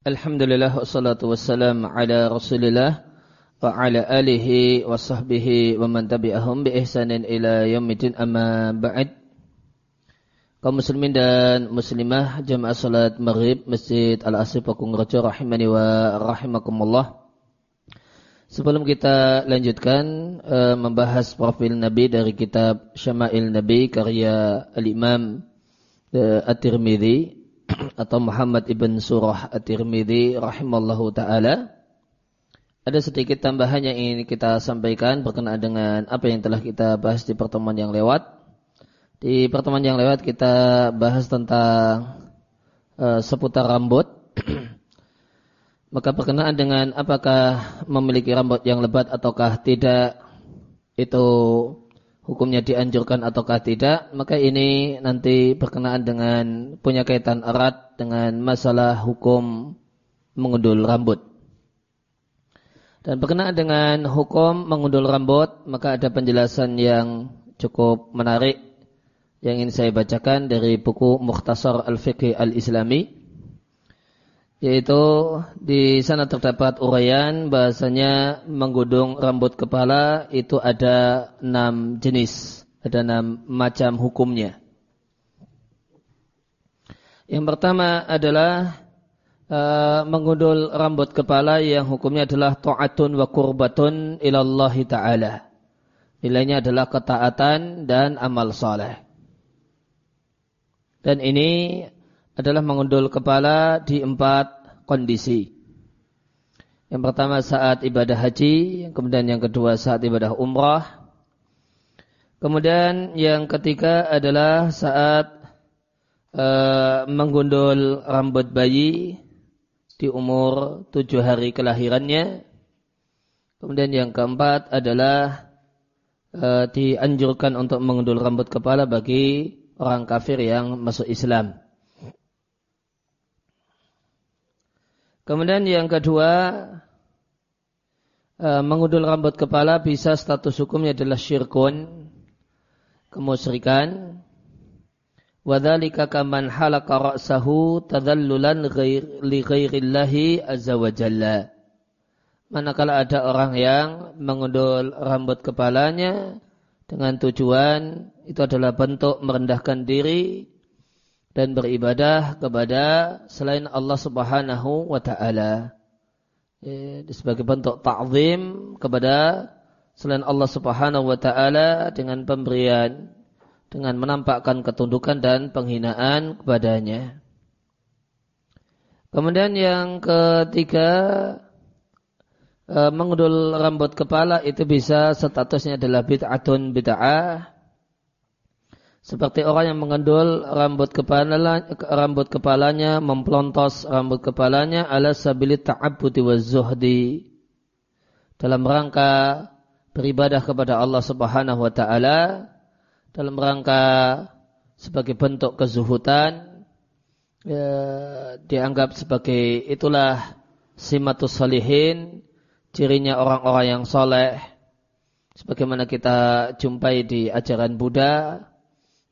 Alhamdulillah wassalatu wassalam ala rasulillah wa ala alihi wa sahbihi wa man tabi'ahum bi ihsanin ila yaumidin amma ba'd. Kaum muslimin dan muslimah jamaah salat maghrib Masjid Al-Asif Pakung Raja rahimani wa rahimakumullah. Sebelum kita lanjutkan uh, membahas profil Nabi dari kitab Syama'il Nabi karya Al-Imam uh, At-Tirmidzi atau Muhammad ibn Surah At-Tirmidzi rahimallahu taala. Ada sedikit tambahan yang ingin kita sampaikan berkenaan dengan apa yang telah kita bahas di pertemuan yang lewat. Di pertemuan yang lewat kita bahas tentang uh, seputar rambut. Maka berkenaan dengan apakah memiliki rambut yang lebat ataukah tidak itu hukumnya dianjurkan ataukah tidak, maka ini nanti berkenaan dengan punya kaitan erat dengan masalah hukum mengundul rambut. Dan berkenaan dengan hukum mengundul rambut, maka ada penjelasan yang cukup menarik yang ingin saya bacakan dari buku Mukhtasar Al-Fiqh Al-Islami yaitu di sana terdapat uraian bahasanya menggudung rambut kepala itu ada enam jenis, ada enam macam hukumnya. Yang pertama adalah uh, mengundul rambut kepala yang hukumnya adalah ta'atun wa kurbatun ilallahi ta'ala. Nilainya adalah ketaatan dan amal saleh. Dan ini adalah mengundul kepala di empat kondisi. Yang pertama saat ibadah haji, kemudian yang kedua saat ibadah umrah. Kemudian yang ketiga adalah saat uh, menggundul rambut bayi di umur tujuh hari kelahirannya. Kemudian yang keempat adalah uh, dianjurkan untuk menggundul rambut kepala bagi orang kafir yang masuk Islam. Kemudian yang kedua, eh, mengudul rambut kepala bisa status hukumnya adalah syirkun, kemusyrikan. Wadhalika kaman halaka ra'sahu tadallulan li ghairillahi azza wa jalla. Manakala ada orang yang mengundul rambut kepalanya dengan tujuan itu adalah bentuk merendahkan diri dan beribadah kepada selain Allah Subhanahu wa taala. Ya, sebagai bentuk ta'zim kepada selain Allah Subhanahu wa taala dengan pemberian dengan menampakkan ketundukan dan penghinaan kepadanya. Kemudian yang ketiga eh, mengudul rambut kepala itu bisa statusnya adalah bid'atun bid'ah seperti orang yang mengendul rambut kepala rambut kepalanya memplontos rambut kepalanya ala sabili ta'abbudi wa zuhdi. Dalam rangka beribadah kepada Allah Subhanahu wa taala dalam rangka sebagai bentuk kezuhutan ya, dianggap sebagai itulah simatus salihin cirinya orang-orang yang soleh. Sebagaimana kita jumpai di ajaran Buddha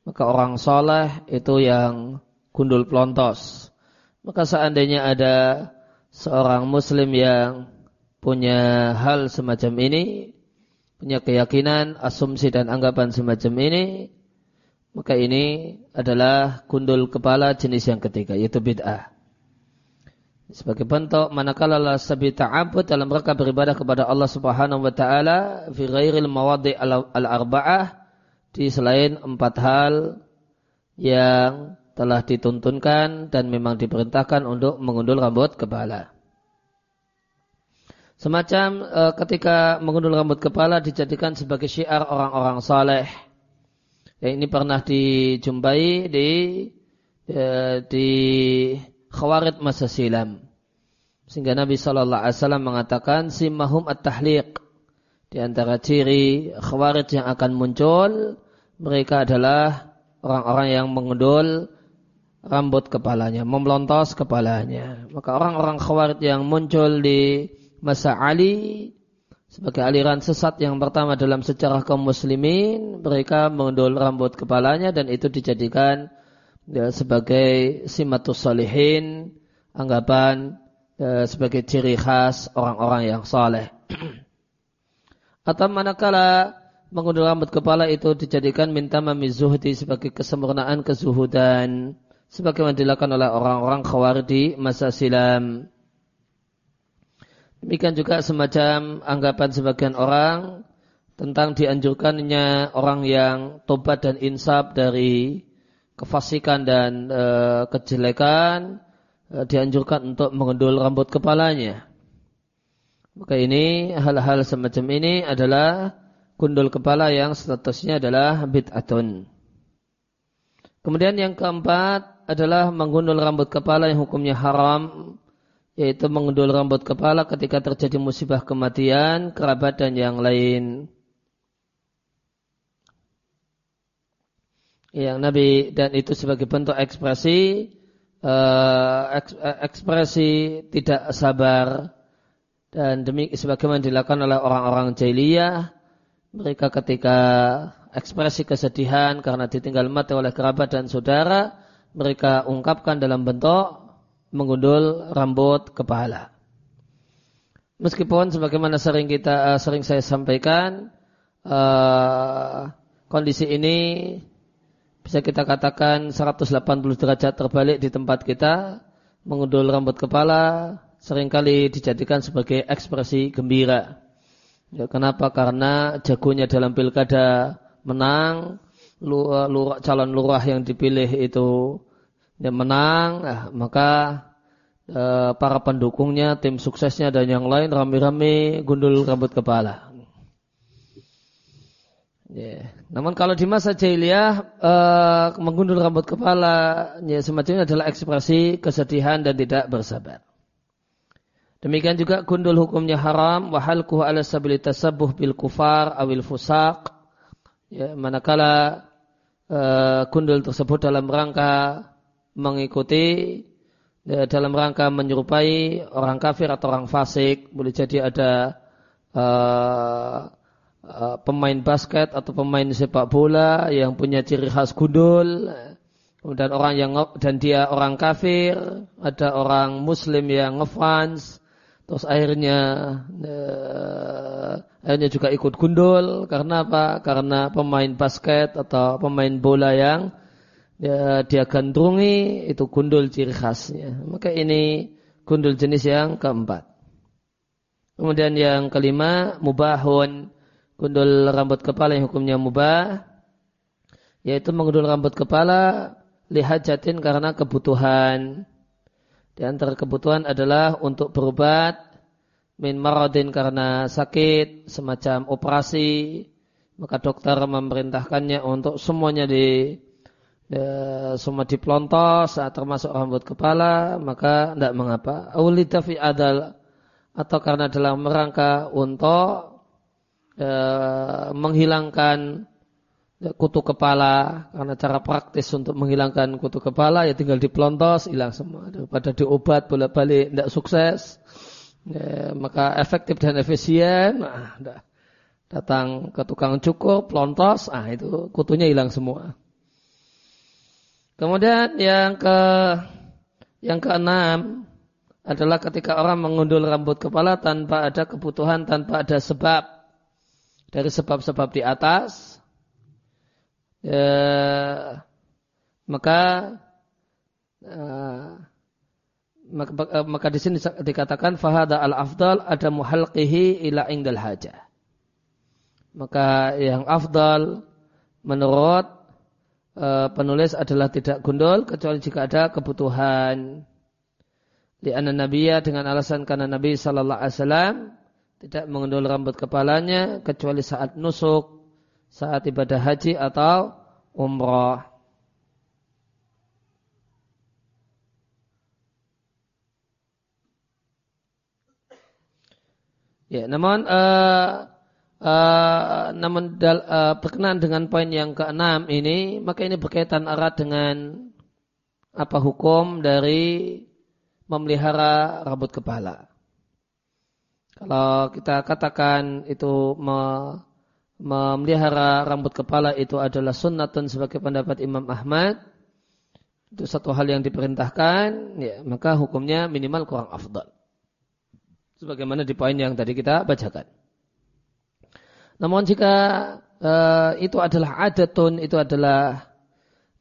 maka orang soleh itu yang gundul plontos. Maka seandainya ada seorang muslim yang punya hal semacam ini, punya keyakinan, asumsi dan anggapan semacam ini, maka ini adalah gundul kepala jenis yang ketiga, yaitu bid'ah. Sebagai bentuk manakala la sabi ta'abud dalam rangka beribadah kepada Allah Subhanahu wa taala fi ghairil mawadi' al-arba'ah di selain empat hal yang telah dituntunkan dan memang diperintahkan untuk mengundul rambut kepala. Semacam e, ketika mengundul rambut kepala dijadikan sebagai syiar orang-orang saleh. Yang ini pernah dijumpai di e, di Khawarid masa silam. Sehingga Nabi Shallallahu Alaihi Wasallam mengatakan simahum at-tahliq di antara ciri khawarij yang akan muncul, mereka adalah orang-orang yang mengundul rambut kepalanya, memelontos kepalanya. Maka orang-orang khawarij yang muncul di masa Ali sebagai aliran sesat yang pertama dalam sejarah kaum muslimin, mereka mengundul rambut kepalanya dan itu dijadikan ya, sebagai simatus salihin, anggapan e, sebagai ciri khas orang-orang yang saleh. Atau manakala mengundul rambut kepala itu dijadikan minta mamizuhdi sebagai kesempurnaan kezuhudan sebagaimana dilakukan oleh orang-orang khawarij di masa silam. Demikian juga semacam anggapan sebagian orang tentang dianjurkannya orang yang tobat dan insaf dari kefasikan dan e, kejelekan e, dianjurkan untuk mengendul rambut kepalanya. Maka ini hal-hal semacam ini adalah gundul kepala yang statusnya adalah bid'atun. Kemudian yang keempat adalah menggundul rambut kepala yang hukumnya haram yaitu menggundul rambut kepala ketika terjadi musibah kematian, kerabat dan yang lain. yang Nabi dan itu sebagai bentuk ekspresi uh, ekspresi tidak sabar dan demi sebagaimana dilakukan oleh orang-orang jahiliyah mereka ketika ekspresi kesedihan karena ditinggal mati oleh kerabat dan saudara mereka ungkapkan dalam bentuk menggundul rambut kepala. Meskipun sebagaimana sering kita uh, sering saya sampaikan uh, kondisi ini bisa kita katakan 180 derajat terbalik di tempat kita, mengundul rambut kepala, sering kali dijadikan sebagai ekspresi gembira. Ya, kenapa? Karena jagonya dalam pilkada menang, lurah, calon lurah yang dipilih itu ya menang, nah, maka eh, para pendukungnya, tim suksesnya dan yang lain rame-rame gundul rambut kepala. Yeah. Namun kalau di masa jahiliyah uh, menggundul rambut kepala ya, semacamnya adalah ekspresi kesedihan dan tidak bersabar. Demikian juga gundul hukumnya haram wahalkuhu ala sabili tasabuh bil kufar awil fusak. Ya, manakala uh, gundul tersebut dalam rangka mengikuti ya, dalam rangka menyerupai orang kafir atau orang fasik boleh jadi ada uh, Eh, pemain basket atau pemain sepak bola yang punya ciri khas gundul dan orang yang dan dia orang kafir ada orang muslim yang ngefans terus akhirnya eh, akhirnya juga ikut gundul. Karena apa? Karena pemain basket atau pemain bola yang ya, dia gandrungi itu gundul ciri khasnya. Maka ini gundul jenis yang keempat. Kemudian yang kelima mubahun. Gundul rambut kepala yang hukumnya mubah. Yaitu menggundul rambut kepala lihat jatin karena kebutuhan di antara kebutuhan adalah untuk berobat min maradin karena sakit semacam operasi. Maka dokter memerintahkannya untuk semuanya di de, semua dipelontos termasuk rambut kepala. Maka tidak mengapa. Awlita fi adal atau karena dalam rangka untuk e, menghilangkan kutu kepala karena cara praktis untuk menghilangkan kutu kepala ya tinggal dipelontos hilang semua. Daripada diobat bolak-balik tidak sukses. Ya, maka efektif dan efisien nah, datang ke tukang cukur pelontos ah itu kutunya hilang semua. Kemudian yang ke yang keenam adalah ketika orang mengundul rambut kepala tanpa ada kebutuhan tanpa ada sebab. Dari sebab-sebab di atas, ya, maka maka, uh, maka di sini dikatakan fahada al afdal ada muhalqihi ila ingdal haja. Maka yang afdal menurut penulis adalah tidak gundul kecuali jika ada kebutuhan. Di Nabiya dengan alasan karena Nabi Sallallahu Alaihi Wasallam tidak mengendul rambut kepalanya kecuali saat nusuk, saat ibadah haji atau umrah. Ya, namun uh, uh, namun dal, uh, berkenaan dengan poin yang keenam ini, maka ini berkaitan erat dengan apa hukum dari memelihara rambut kepala. Kalau kita katakan itu memelihara rambut kepala itu adalah sunnatun sebagai pendapat Imam Ahmad, itu satu hal yang diperintahkan, ya, maka hukumnya minimal kurang afdal. Sebagaimana di poin yang tadi kita bacakan. Namun jika uh, itu adalah adatun, itu adalah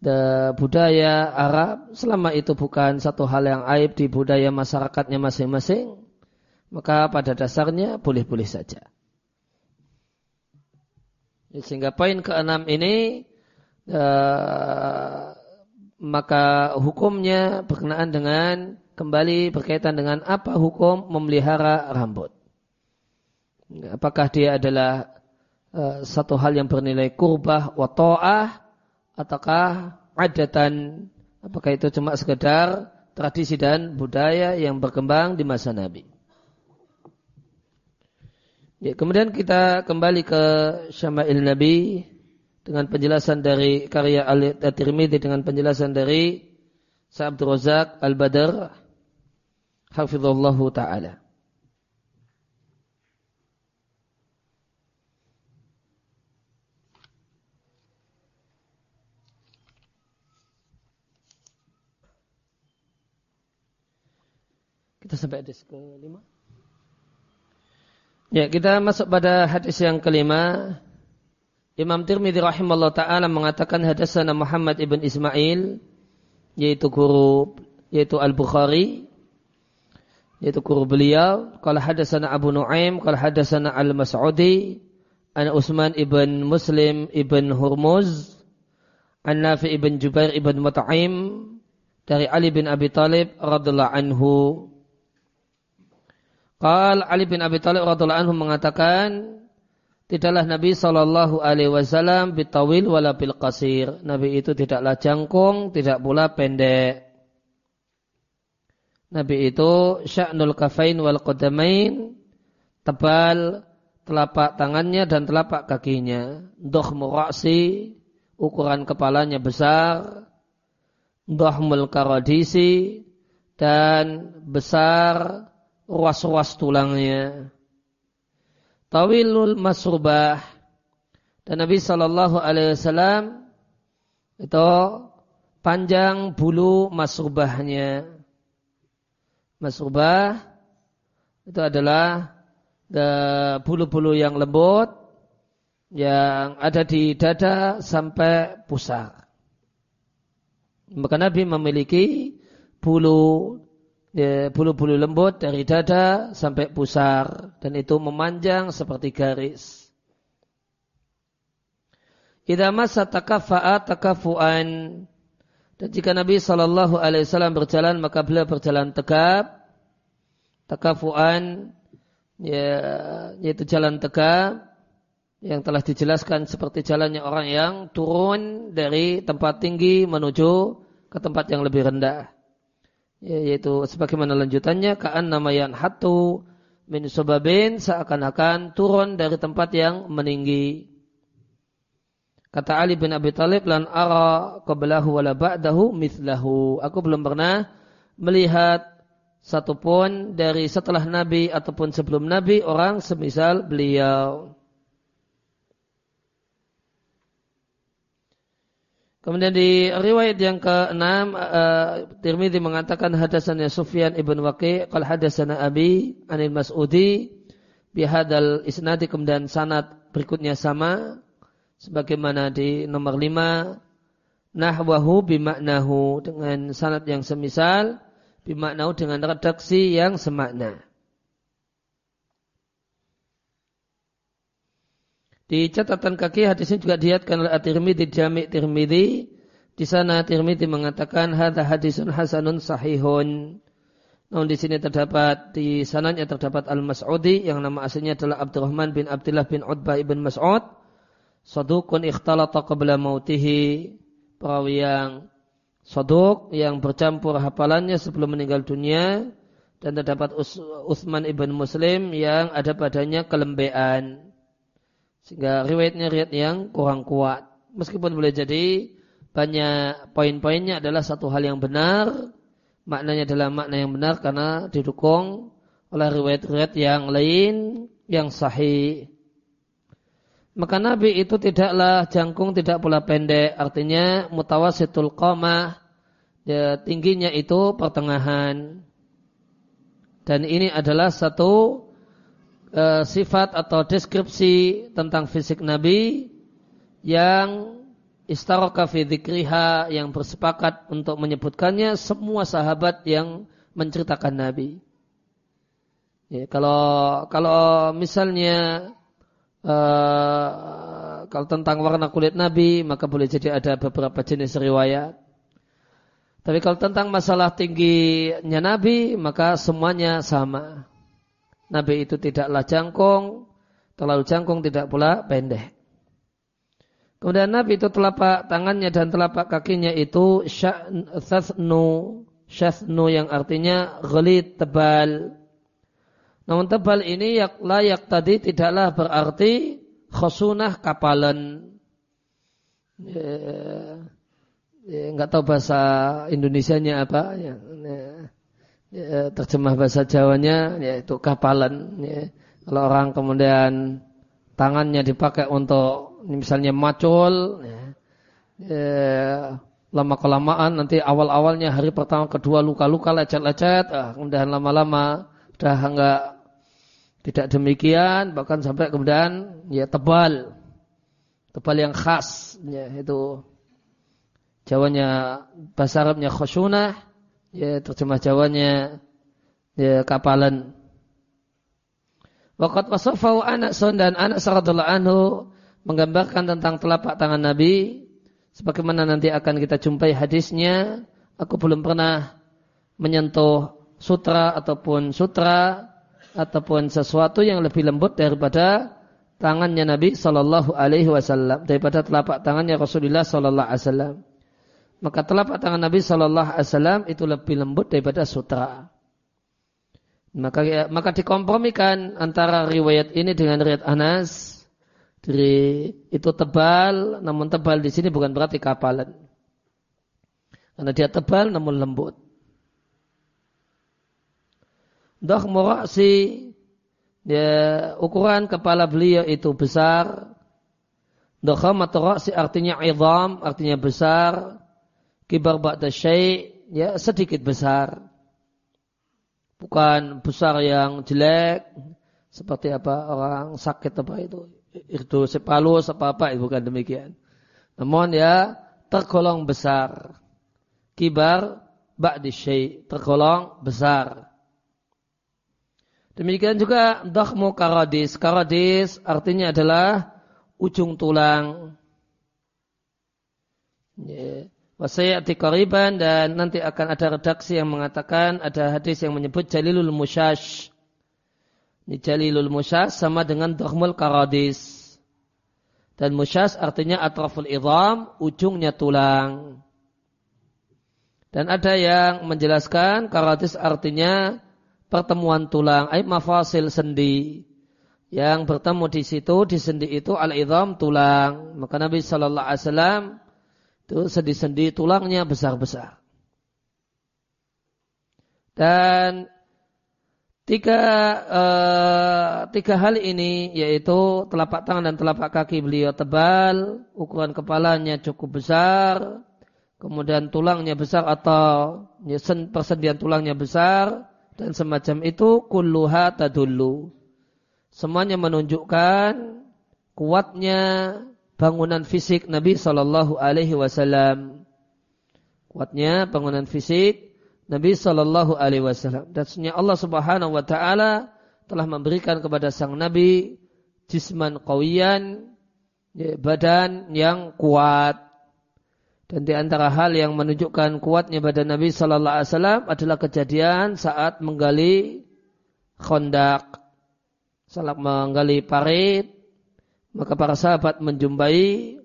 the budaya Arab, selama itu bukan satu hal yang aib di budaya masyarakatnya masing-masing, maka pada dasarnya boleh-boleh saja. Sehingga poin keenam ini uh, maka hukumnya berkenaan dengan kembali berkaitan dengan apa hukum memelihara rambut. Apakah dia adalah uh, satu hal yang bernilai kurbah wa ta'ah ataukah adatan apakah itu cuma sekedar tradisi dan budaya yang berkembang di masa Nabi. Ya, kemudian kita kembali ke Syama'il Nabi dengan penjelasan dari karya Al-Tirmidzi dengan penjelasan dari Sa'abdur Razak Al-Badr hafizallahu taala. Kita sampai hadis kelima. Ya, kita masuk pada hadis yang kelima. Imam Tirmidzi rahimahullah taala mengatakan hadasana Muhammad ibn Ismail yaitu guru yaitu Al-Bukhari yaitu guru beliau kalau hadasana Abu Nuaim kalau hadasana Al-Mas'udi an Utsman ibn Muslim ibn Hurmuz an Nafi ibn Jubair ibn Mut'aim dari Ali bin Abi Talib radhiallahu anhu Qal Ali bin Abi Talib radhiallahu anhu mengatakan Tidaklah Nabi Shallallahu Alaihi Wasallam bitawil wala bil qasir. Nabi itu tidaklah jangkung, tidak pula pendek. Nabi itu sya'nul kafain wal qadamain tebal telapak tangannya dan telapak kakinya. Dohmu ra'si, ukuran kepalanya besar. Dohmul karadisi, dan besar ruas-ruas tulangnya. Tawilul masrubah. Dan Nabi Shallallahu Alaihi Wasallam itu panjang bulu masrubahnya. Masrubah itu adalah bulu-bulu yang lembut yang ada di dada sampai pusar. Maka Nabi memiliki bulu Bulu-bulu lembut dari dada sampai pusar dan itu memanjang seperti garis. Idza massa takaffa'a takafuan. Dan jika Nabi Shallallahu Alaihi Wasallam berjalan maka beliau berjalan tegap. Takafuan ya, yaitu jalan tegap yang telah dijelaskan seperti jalannya orang yang turun dari tempat tinggi menuju ke tempat yang lebih rendah yaitu sebagaimana lanjutannya kaan namayan hatu min sobabin seakan-akan turun dari tempat yang meninggi. Kata Ali bin Abi Talib lan ara qablahu wala ba'dahu mithlahu. Aku belum pernah melihat satupun dari setelah Nabi ataupun sebelum Nabi orang semisal beliau. Kemudian di riwayat yang ke-6 uh, Tirmidzi mengatakan hadasannya Sufyan ibn Waqi qal hadasana Abi anil Mas'udi bihadal isnadi kemudian sanad berikutnya sama sebagaimana di nomor 5 nahwahu bimaknahu dengan sanad yang semisal bimaknahu dengan redaksi yang semakna. Di catatan kaki hadis ini juga diatkan oleh At-Tirmidzi Jami' Tirmidzi. Di sana Tirmidzi mengatakan hadza hadisun hasanun sahihun. Namun di sini terdapat di sananya terdapat Al-Mas'udi yang nama aslinya adalah Abdurrahman bin Abdullah bin Utbah ibn Mas'ud. Sadukun ikhtalata qabla mautihi. Perawi yang saduk yang bercampur hafalannya sebelum meninggal dunia dan terdapat Utsman ibn Muslim yang ada padanya kelembean. Sehingga riwayatnya riwayat yang kurang kuat. Meskipun boleh jadi banyak poin-poinnya adalah satu hal yang benar. Maknanya adalah makna yang benar karena didukung oleh riwayat-riwayat yang lain yang sahih. Maka Nabi itu tidaklah jangkung, tidak pula pendek. Artinya mutawasitul qamah. Ya, tingginya itu pertengahan. dan ini adalah satu uh, sifat atau deskripsi tentang fisik Nabi yang istaraka fi dzikriha yang bersepakat untuk menyebutkannya semua sahabat yang menceritakan Nabi. Ya, kalau kalau misalnya uh, kalau tentang warna kulit Nabi maka boleh jadi ada beberapa jenis riwayat. Tapi kalau tentang masalah tingginya Nabi maka semuanya sama. Nabi itu tidaklah jangkung, terlalu jangkung tidak pula pendek. Kemudian Nabi itu telapak tangannya dan telapak kakinya itu syathnu, syathnu yang artinya gelit tebal. Namun tebal ini layak tadi tidaklah berarti khosunah kapalan. Ya, ya, nggak tahu bahasa Indonesianya apa. Ya, ya, terjemah bahasa Jawanya yaitu kapalan. Ya. Kalau orang kemudian tangannya dipakai untuk misalnya macul, ya, ya, lama kelamaan nanti awal-awalnya hari pertama kedua luka-luka lecet-lecet, ah, kemudian lama-lama sudah enggak tidak demikian, bahkan sampai kemudian ya tebal. Tebal yang khas ya itu Jawanya bahasa Arabnya khusyunah, ya terjemah Jawanya ya kapalan. Waqat wasafau anak son dan anak radhiyallahu anhu menggambarkan tentang telapak tangan Nabi sebagaimana nanti akan kita jumpai hadisnya aku belum pernah menyentuh sutra ataupun sutra ataupun sesuatu yang lebih lembut daripada tangannya Nabi Shallallahu Alaihi Wasallam daripada telapak tangannya Rasulullah Shallallahu Alaihi Wasallam. Maka telapak tangan Nabi Shallallahu Alaihi Wasallam itu lebih lembut daripada sutra. Maka ya, maka dikompromikan antara riwayat ini dengan riwayat Anas. Dari itu tebal, namun tebal di sini bukan berarti kapalan. Karena dia tebal namun lembut. Dohmu ra'si ya, ukuran kepala beliau itu besar. Dokhamatu ra'si artinya idham, artinya besar. Kibar ba'da syai' ya sedikit besar. Bukan besar yang jelek seperti apa orang sakit apa itu itu sepalus apa apa itu bukan demikian. Namun ya tergolong besar. Kibar ba'di syai' tergolong besar. Demikian juga dakhmu karadis. Karadis artinya adalah ujung tulang. Yeah. Wasayati kariban dan nanti akan ada redaksi yang mengatakan ada hadis yang menyebut jalilul musyash. Ini jalilul musyash sama dengan dakhmul karadis. Dan musyash artinya atraful idham, ujungnya tulang. Dan ada yang menjelaskan karadis artinya pertemuan tulang, ay mafasil sendi. Yang bertemu di situ, di sendi itu al-idham tulang. Maka Nabi Shallallahu Alaihi Wasallam itu sendi-sendi tulangnya besar-besar. Dan tiga, uh, tiga hal ini yaitu telapak tangan dan telapak kaki beliau tebal, ukuran kepalanya cukup besar, kemudian tulangnya besar atau persendian tulangnya besar, dan semacam itu kulluha tadullu. Semuanya menunjukkan kuatnya bangunan fisik Nabi Shallallahu Alaihi Wasallam. Kuatnya bangunan fisik Nabi Shallallahu Alaihi Wasallam. Dan Allah Subhanahu Wa Taala telah memberikan kepada sang Nabi jisman kawiyan, ya, badan yang kuat. Dan di antara hal yang menunjukkan kuatnya badan Nabi Sallallahu Alaihi Wasallam adalah kejadian saat menggali kondak, saat menggali parit, maka para sahabat menjumpai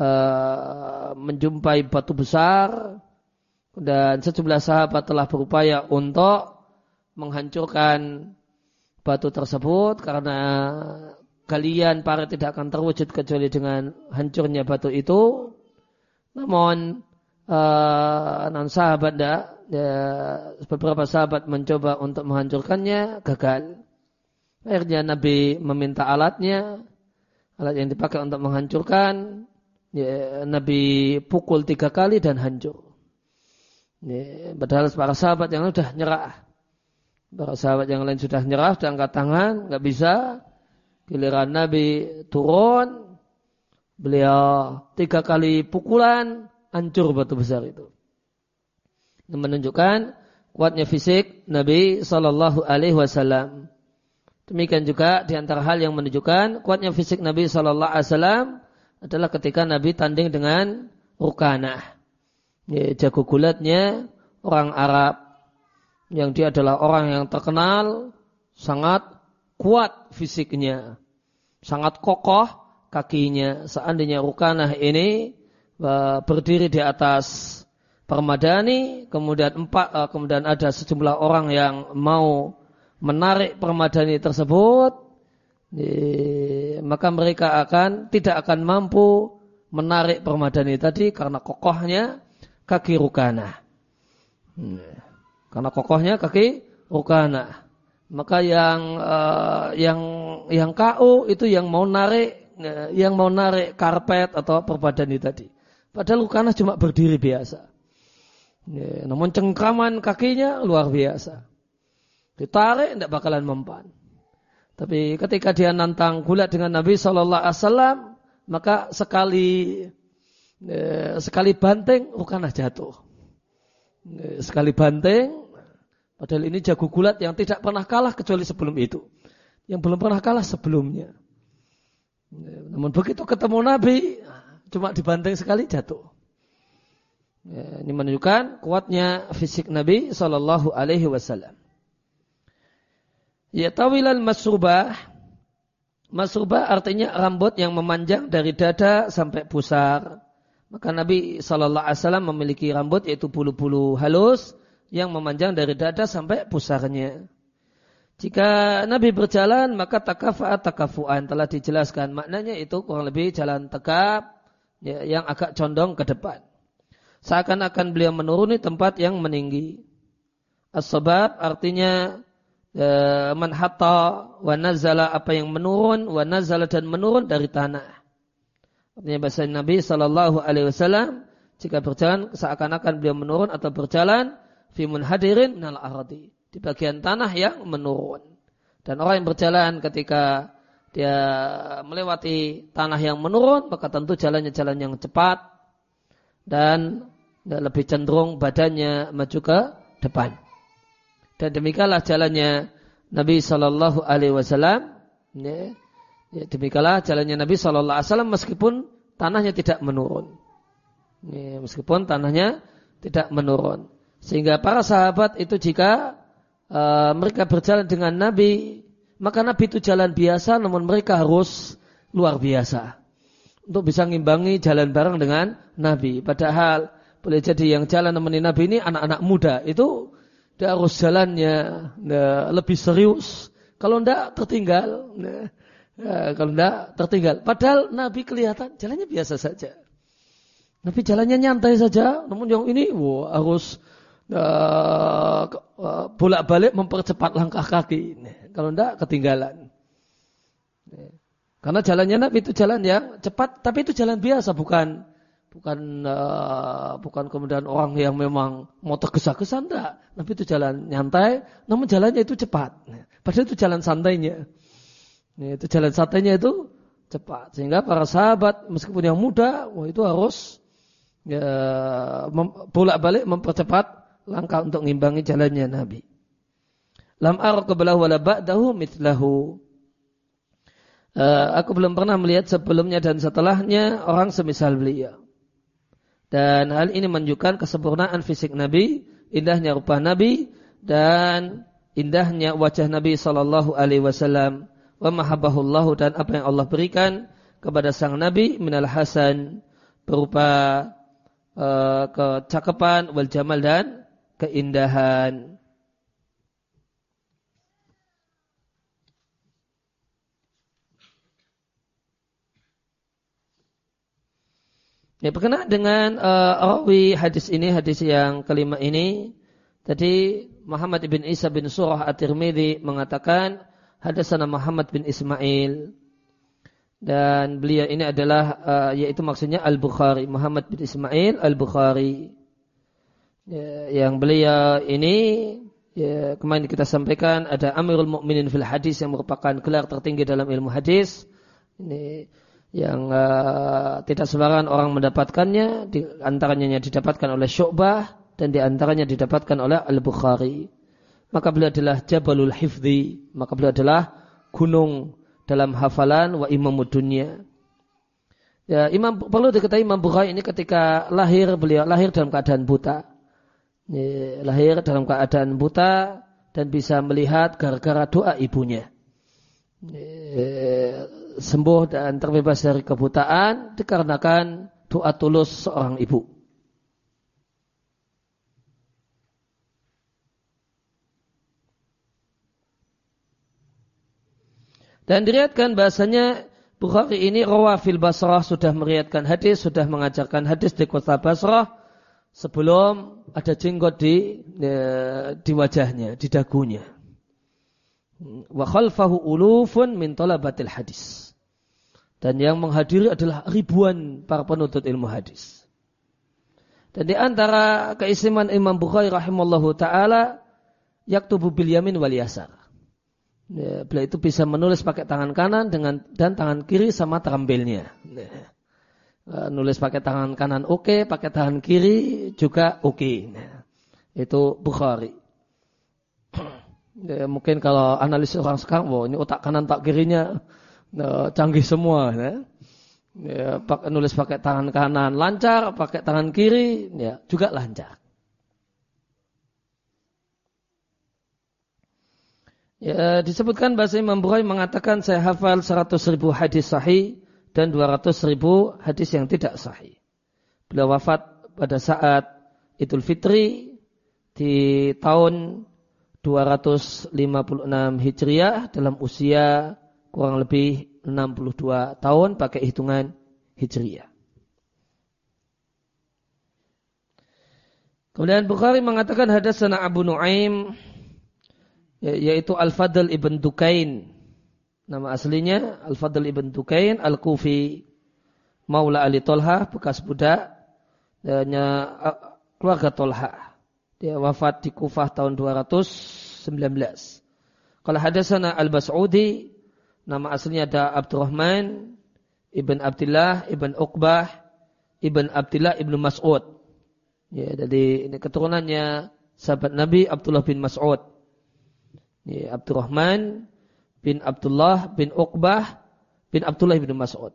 uh, menjumpai batu besar dan sejumlah sahabat telah berupaya untuk menghancurkan batu tersebut karena kalian para tidak akan terwujud kecuali dengan hancurnya batu itu namun uh, non sahabat dah, ya, beberapa sahabat mencoba untuk menghancurkannya gagal. Akhirnya Nabi meminta alatnya, alat yang dipakai untuk menghancurkan. Ya, Nabi pukul tiga kali dan hancur. Ya, padahal para sahabat yang sudah nyerah. Para sahabat yang lain sudah nyerah, sudah angkat tangan, nggak bisa. Giliran Nabi turun, beliau tiga kali pukulan, hancur batu besar itu. Ini menunjukkan kuatnya fisik Nabi Shallallahu Alaihi Wasallam. Demikian juga di antara hal yang menunjukkan kuatnya fisik Nabi Shallallahu Alaihi Wasallam adalah ketika Nabi tanding dengan Rukanah. Ya, jago gulatnya orang Arab yang dia adalah orang yang terkenal sangat kuat fisiknya, sangat kokoh kakinya. Seandainya Rukanah ini uh, berdiri di atas permadani, kemudian empat, uh, kemudian ada sejumlah orang yang mau menarik permadani tersebut, maka mereka akan tidak akan mampu menarik permadani tadi karena kokohnya kaki rukana. Hmm. Karena kokohnya kaki rukana. Maka yang uh, yang yang KO itu yang mau narik uh, yang mau narik karpet atau perpadani tadi. Padahal rukana cuma berdiri biasa. Namun cengkraman kakinya luar biasa. Ditarik tidak bakalan mempan. Tapi ketika dia nantang gulat dengan Nabi Shallallahu Alaihi Wasallam, maka sekali eh, sekali banting Rukanah jatuh. Eh, sekali banting Padahal ini jago gulat yang tidak pernah kalah kecuali sebelum itu. Yang belum pernah kalah sebelumnya. Namun begitu ketemu Nabi, cuma dibanting sekali jatuh. Ini menunjukkan kuatnya fisik Nabi Shallallahu Alaihi Wasallam. Ya tawilan masrubah. Masrubah artinya rambut yang memanjang dari dada sampai pusar. Maka Nabi Wasallam memiliki rambut yaitu bulu-bulu halus yang memanjang dari dada sampai pusarnya. Jika Nabi berjalan maka takafaat takafuan telah dijelaskan maknanya itu kurang lebih jalan tegap ya, yang agak condong ke depan. Seakan-akan beliau menuruni tempat yang meninggi. As-sabab artinya e, manhatta wa nazala apa yang menurun wa nazala dan menurun dari tanah. Artinya bahasa Nabi Shallallahu Alaihi Wasallam jika berjalan seakan-akan beliau menurun atau berjalan fimun hadirin minal ardi di bagian tanah yang menurun. Dan orang yang berjalan ketika dia melewati tanah yang menurun, maka tentu jalannya jalan yang cepat dan lebih cenderung badannya maju ke depan. Dan demikianlah jalannya Nabi Shallallahu Alaihi Wasallam. Ya, ya, demikianlah jalannya Nabi Shallallahu Alaihi Wasallam meskipun tanahnya tidak menurun. Ya, meskipun tanahnya tidak menurun. Sehingga para sahabat itu jika uh, mereka berjalan dengan Nabi, maka Nabi itu jalan biasa, namun mereka harus luar biasa untuk bisa ngimbangi jalan bareng dengan Nabi. Padahal boleh jadi yang jalan nemenin Nabi ini anak-anak muda itu dia harus jalannya nah, lebih serius. Kalau ndak tertinggal, nah, ya, kalau ndak tertinggal. Padahal Nabi kelihatan jalannya biasa saja. Nabi jalannya nyantai saja, namun yang ini wow, harus bolak-balik mempercepat langkah kaki. Kalau tidak ketinggalan. Karena jalannya Nabi itu jalan yang cepat, tapi itu jalan biasa, bukan bukan uh, bukan kemudian orang yang memang mau tergesa-gesa enggak. Nabi itu jalan nyantai, namun jalannya itu cepat. Padahal itu jalan santainya. Itu jalan santainya itu cepat. Sehingga para sahabat meskipun yang muda, wah itu harus ya, bolak-balik mempercepat langkah untuk mengimbangi jalannya Nabi. Lam ar wala ba'dahu mithlahu. Uh, aku belum pernah melihat sebelumnya dan setelahnya orang semisal beliau. Dan hal ini menunjukkan kesempurnaan fisik Nabi, indahnya rupa Nabi, dan indahnya wajah Nabi Sallallahu Alaihi Wasallam, wa mahabahullahu dan apa yang Allah berikan kepada sang Nabi minal hasan berupa uh, kecakapan wal jamal dan keindahan. Ya, berkenaan dengan uh, rawi hadis ini, hadis yang kelima ini, tadi Muhammad bin Isa bin Surah At-Tirmidzi mengatakan hadasana Muhammad bin Ismail dan beliau ini adalah uh, yaitu maksudnya Al-Bukhari, Muhammad bin Ismail Al-Bukhari. Ya, yang beliau ini Ya, kemarin kita sampaikan ada Amirul Mukminin fil Hadis yang merupakan gelar tertinggi dalam ilmu hadis. Ini yang uh, tidak sembarangan orang mendapatkannya, di antaranya didapatkan oleh Syu'bah dan di antaranya didapatkan oleh Al-Bukhari. Maka beliau adalah Jabalul Hifzi, maka beliau adalah gunung dalam hafalan wa imam dunia. Ya, imam perlu diketahui Imam Bukhari ini ketika lahir beliau lahir dalam keadaan buta lahir dalam keadaan buta dan bisa melihat gara-gara doa ibunya. Sembuh dan terbebas dari kebutaan dikarenakan doa tulus seorang ibu. Dan diriatkan bahasanya Bukhari ini rawafil Basrah sudah meriatkan hadis, sudah mengajarkan hadis di kota Basrah sebelum ada jenggot di ya, di wajahnya, di dagunya. Wa khalfahu ulufun min talabatil hadis. Dan yang menghadiri adalah ribuan para penuntut ilmu hadis. Dan di antara keistimewaan Imam Bukhari rahimallahu taala yaktubu bil yamin wal yasar. Ya, beliau itu bisa menulis pakai tangan kanan dengan dan tangan kiri sama terambilnya. Ya. Eh, nulis pakai tangan kanan oke, okay, pakai tangan kiri juga oke. Okay. Itu Bukhari. Ya, mungkin kalau analis orang sekarang, wah ini otak kanan tak kirinya uh, canggih semua. Ya. Ya, pakai, nulis pakai tangan kanan lancar, pakai tangan kiri ya juga lancar. Ya, disebutkan bahasa Imam Bukhari mengatakan saya hafal 100 ribu hadis sahih dan 200 ribu hadis yang tidak sahih. Beliau wafat pada saat Idul Fitri di tahun 256 Hijriah dalam usia kurang lebih 62 tahun pakai hitungan Hijriah. Kemudian Bukhari mengatakan hadasana Abu Nuaim yaitu Al-Fadl ibn Dukain Nama aslinya Al-Fadl ibn Tukain Al-Kufi Maula Ali Tolha bekas budak dan keluarga Tolha. Dia wafat di Kufah tahun 219. Kalau hadasana Al-Bas'udi nama aslinya ada Abdurrahman ibn Abdullah ibn Uqbah ibn Abdullah ibn Mas'ud. Ya, jadi ini keturunannya sahabat Nabi Abdullah bin Mas'ud. Ya, Abdurrahman bin Abdullah bin Uqbah bin Abdullah bin Mas'ud.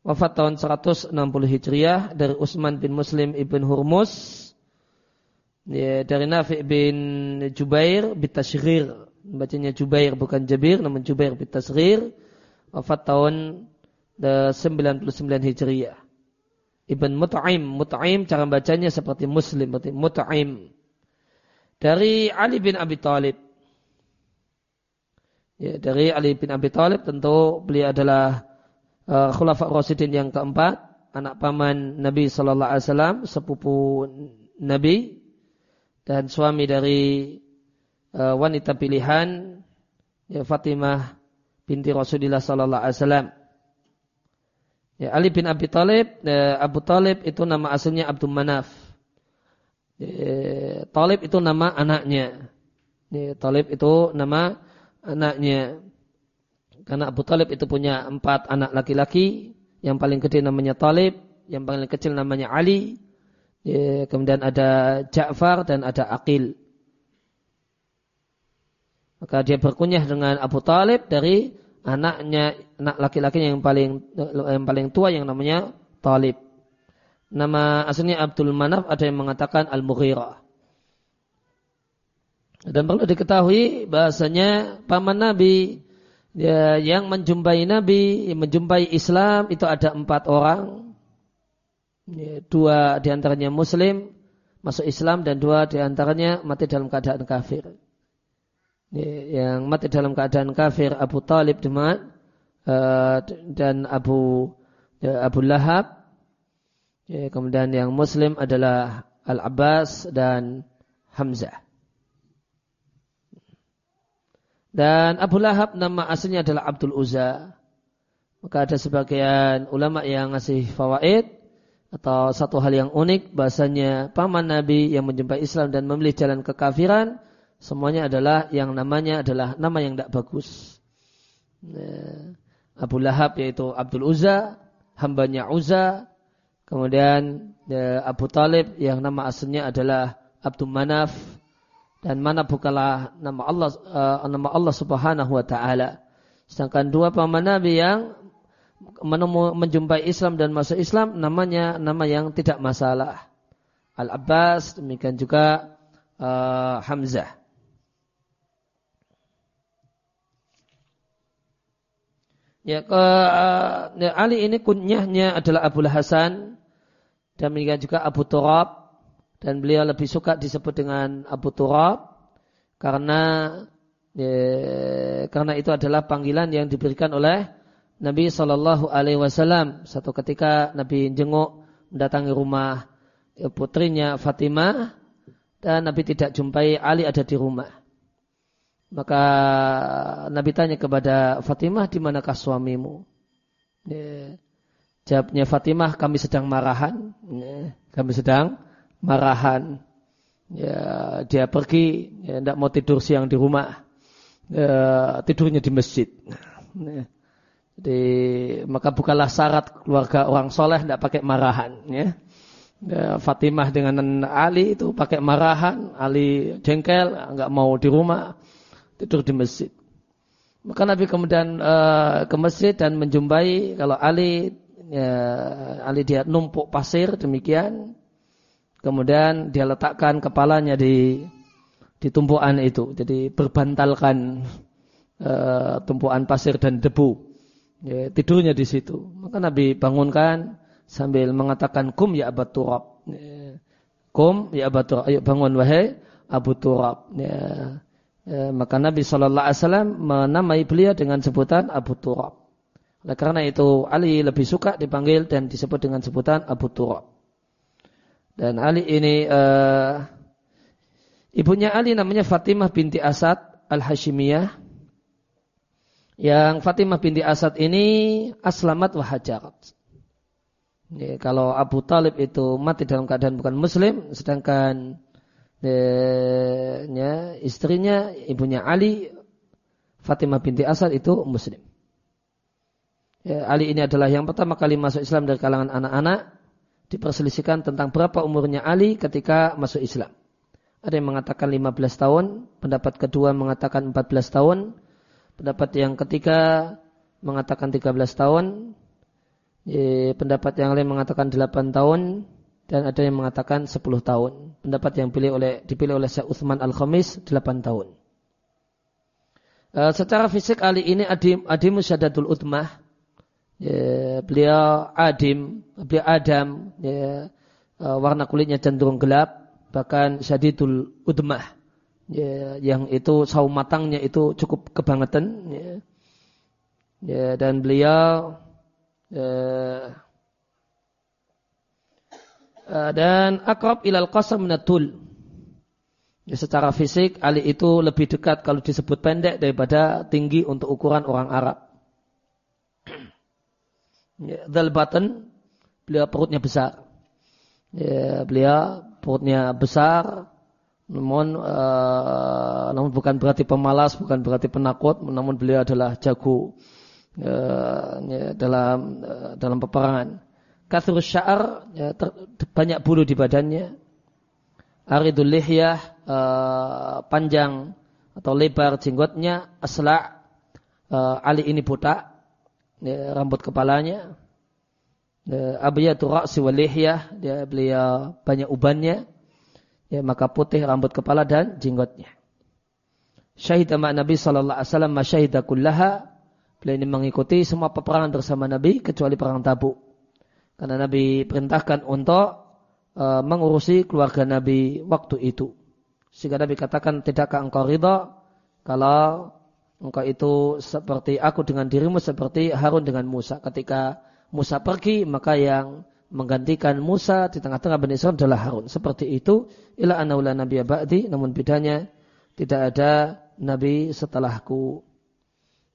Wafat tahun 160 Hijriah dari Utsman bin Muslim ibn Hurmus ya, dari Nafi' bin Jubair bin Tashrir bacanya Jubair bukan Jabir namun Jubair bin Tashrir wafat tahun 99 Hijriah. Ibn Mut'im Mut'im cara bacanya seperti Muslim berarti Mut'im. Dari Ali bin Abi Thalib Ya, dari Ali bin Abi Thalib tentu beliau adalah uh, Khulafa Rasidin yang keempat, anak paman Nabi Sallallahu Alaihi Wasallam, sepupu Nabi dan suami dari uh, wanita pilihan ya, Fatimah binti Rasulullah Sallallahu Alaihi Wasallam. Ya, Ali bin Abi Thalib, ya, Abu Thalib itu nama aslinya Abdul Manaf. Ya, Talib itu nama anaknya. Ya, Talib itu nama anaknya. Karena Abu Talib itu punya empat anak laki-laki. Yang paling gede namanya Talib. Yang paling kecil namanya Ali. Ya, kemudian ada Ja'far dan ada Aqil. Maka dia berkunyah dengan Abu Talib dari anaknya, anak laki-laki yang paling yang paling tua yang namanya Talib. Nama aslinya Abdul Manaf ada yang mengatakan Al-Mughirah. Dan perlu diketahui bahasanya paman Nabi ya, yang menjumpai Nabi, yang menjumpai Islam itu ada empat orang. Dua di antaranya Muslim masuk Islam dan dua di antaranya mati dalam keadaan kafir. Ya, yang mati dalam keadaan kafir Abu Talib uh, dan Abu ya, Abu Lahab. Kemudian yang Muslim adalah Al Abbas dan Hamzah. Dan Abu Lahab nama aslinya adalah Abdul Uzza. Maka ada sebagian ulama yang ngasih fawaid atau satu hal yang unik bahasanya paman Nabi yang menjumpai Islam dan memilih jalan kekafiran semuanya adalah yang namanya adalah nama yang tidak bagus. Ya. Abu Lahab yaitu Abdul Uzza, hambanya Uzza, kemudian ya, Abu Talib yang nama aslinya adalah Abdul Manaf, dan mana bukanlah nama Allah uh, nama Allah Subhanahu wa taala. Sedangkan dua paman Nabi yang menemu, menjumpai Islam dan masuk Islam namanya nama yang tidak masalah. Al-Abbas demikian juga uh, Hamzah. Ya, ke, uh, ya, Ali ini kunyahnya adalah Abu Hasan dan demikian juga Abu Turab dan beliau lebih suka disebut dengan Abu Turab karena ya, karena itu adalah panggilan yang diberikan oleh Nabi Shallallahu Alaihi Wasallam satu ketika Nabi jenguk mendatangi rumah ya, putrinya Fatimah dan Nabi tidak jumpai Ali ada di rumah maka Nabi tanya kepada Fatimah di manakah suamimu ya, jawabnya Fatimah kami sedang marahan ya, kami sedang marahan. Ya, dia pergi, ya, mau tidur siang di rumah, ya, tidurnya di masjid. Ya. Jadi maka bukanlah syarat keluarga orang soleh tidak pakai marahan. Ya. Ya, Fatimah dengan Ali itu pakai marahan, Ali jengkel, nggak mau di rumah, tidur di masjid. Maka Nabi kemudian uh, ke masjid dan menjumpai kalau Ali, ya, Ali dia numpuk pasir demikian, Kemudian dia letakkan kepalanya di di tumpuan itu. Jadi berbantalkan uh, tumpuan pasir dan debu. Ya, tidurnya di situ. Maka Nabi bangunkan sambil mengatakan kum ya Abu Turab. Ya, kum ya Abu Turab. Ayo bangun wahai Abu Turab. Ya. Ya, maka Nabi Wasallam menamai beliau dengan sebutan Abu Turab. Oleh karena itu Ali lebih suka dipanggil dan disebut dengan sebutan Abu Turab. Dan Ali ini uh, ibunya Ali namanya Fatimah binti Asad al-Hashimiyah. Yang Fatimah binti Asad ini aslamat wa hajarat. Ya, kalau Abu Talib itu mati dalam keadaan bukan muslim, sedangkan ya, istrinya, ibunya Ali, Fatimah binti Asad itu muslim. Ya, Ali ini adalah yang pertama kali masuk Islam dari kalangan anak-anak diperselisihkan tentang berapa umurnya Ali ketika masuk Islam. Ada yang mengatakan 15 tahun, pendapat kedua mengatakan 14 tahun, pendapat yang ketiga mengatakan 13 tahun, pendapat yang lain mengatakan 8 tahun, dan ada yang mengatakan 10 tahun. Pendapat yang dipilih oleh, dipilih oleh Syekh Uthman Al-Khamis 8 tahun. Uh, secara fisik Ali ini adim, adim musyadatul utmah. Ya, beliau adim, beliau adam, uh, warna kulitnya cenderung gelap, bahkan syadidul udmah, ya, yang itu saum matangnya itu cukup kebangetan, ya, ya, dan beliau ya, uh, dan akrab ilal qasam natul. Ya, secara fisik Ali itu lebih dekat kalau disebut pendek daripada tinggi untuk ukuran orang Arab ya, button, beliau perutnya besar. Ya, beliau perutnya besar, namun uh, namun bukan berarti pemalas, bukan berarti penakut, namun beliau adalah jago uh, ya, dalam uh, dalam peperangan. Kathur syar ya, ter, banyak bulu di badannya. Aridul lihyah uh, panjang atau lebar jenggotnya asla uh, ali ini botak ya, rambut kepalanya. Ya, Abiyatu ra'si walihya, dia beliau banyak ubannya. Ya, maka putih rambut kepala dan jenggotnya. Syahid sama Nabi sallallahu alaihi wasallam masyahida kullaha. Beliau ini mengikuti semua peperangan bersama Nabi kecuali perang Tabuk. Karena Nabi perintahkan untuk uh, mengurusi keluarga Nabi waktu itu. Sehingga Nabi katakan, tidakkah engkau ridha kalau Engkau itu seperti aku dengan dirimu seperti Harun dengan Musa. Ketika Musa pergi, maka yang menggantikan Musa di tengah-tengah Bani Israel adalah Harun. Seperti itu, ila anaula Nabi ba'di, namun bedanya tidak ada nabi setelahku.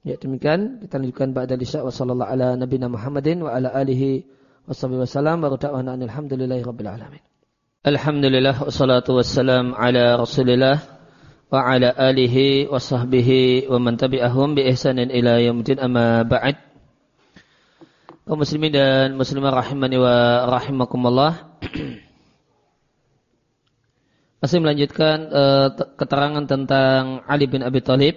Ya demikian kita lanjutkan ba'da lisya wa sallallahu ala nabina Muhammadin wa ala alihi wa sahbihi wa salam wa ruta'wana alhamdulillahi rabbil alamin. Alhamdulillah wassalatu wassalam ala rasulillah wa ala alihi wa sahbihi wa man tabi'ahum bi ihsanin ila yaumil amma ba'd kaum muslimin dan muslimah rahimani wa rahimakumullah. Masih melanjutkan uh, keterangan tentang Ali bin Abi Thalib.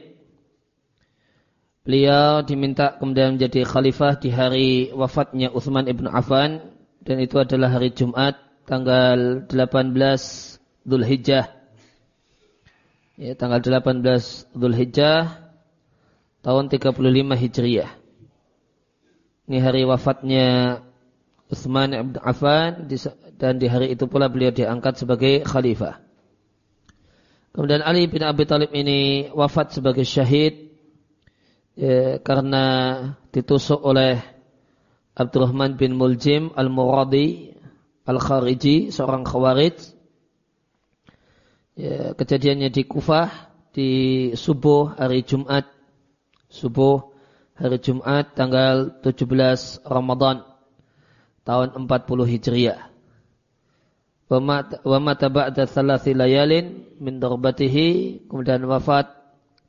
Beliau diminta kemudian menjadi khalifah di hari wafatnya Uthman ibn Affan dan itu adalah hari Jumat tanggal 18 Dzulhijjah. Ya, tanggal 18 Hijjah tahun 35 Hijriah. Ini hari wafatnya Utsman bin Affan dan di hari itu pula beliau diangkat sebagai khalifah. Kemudian Ali bin Abi Thalib ini wafat sebagai syahid ya, karena ditusuk oleh Abdurrahman bin Muljim al-Muradi al-Khariji, seorang khawarij ya, kejadiannya di Kufah di subuh hari Jumat subuh hari Jumat tanggal 17 Ramadan tahun 40 Hijriah. Wa mata ba'da thalathi layalin min darbatihi kemudian wafat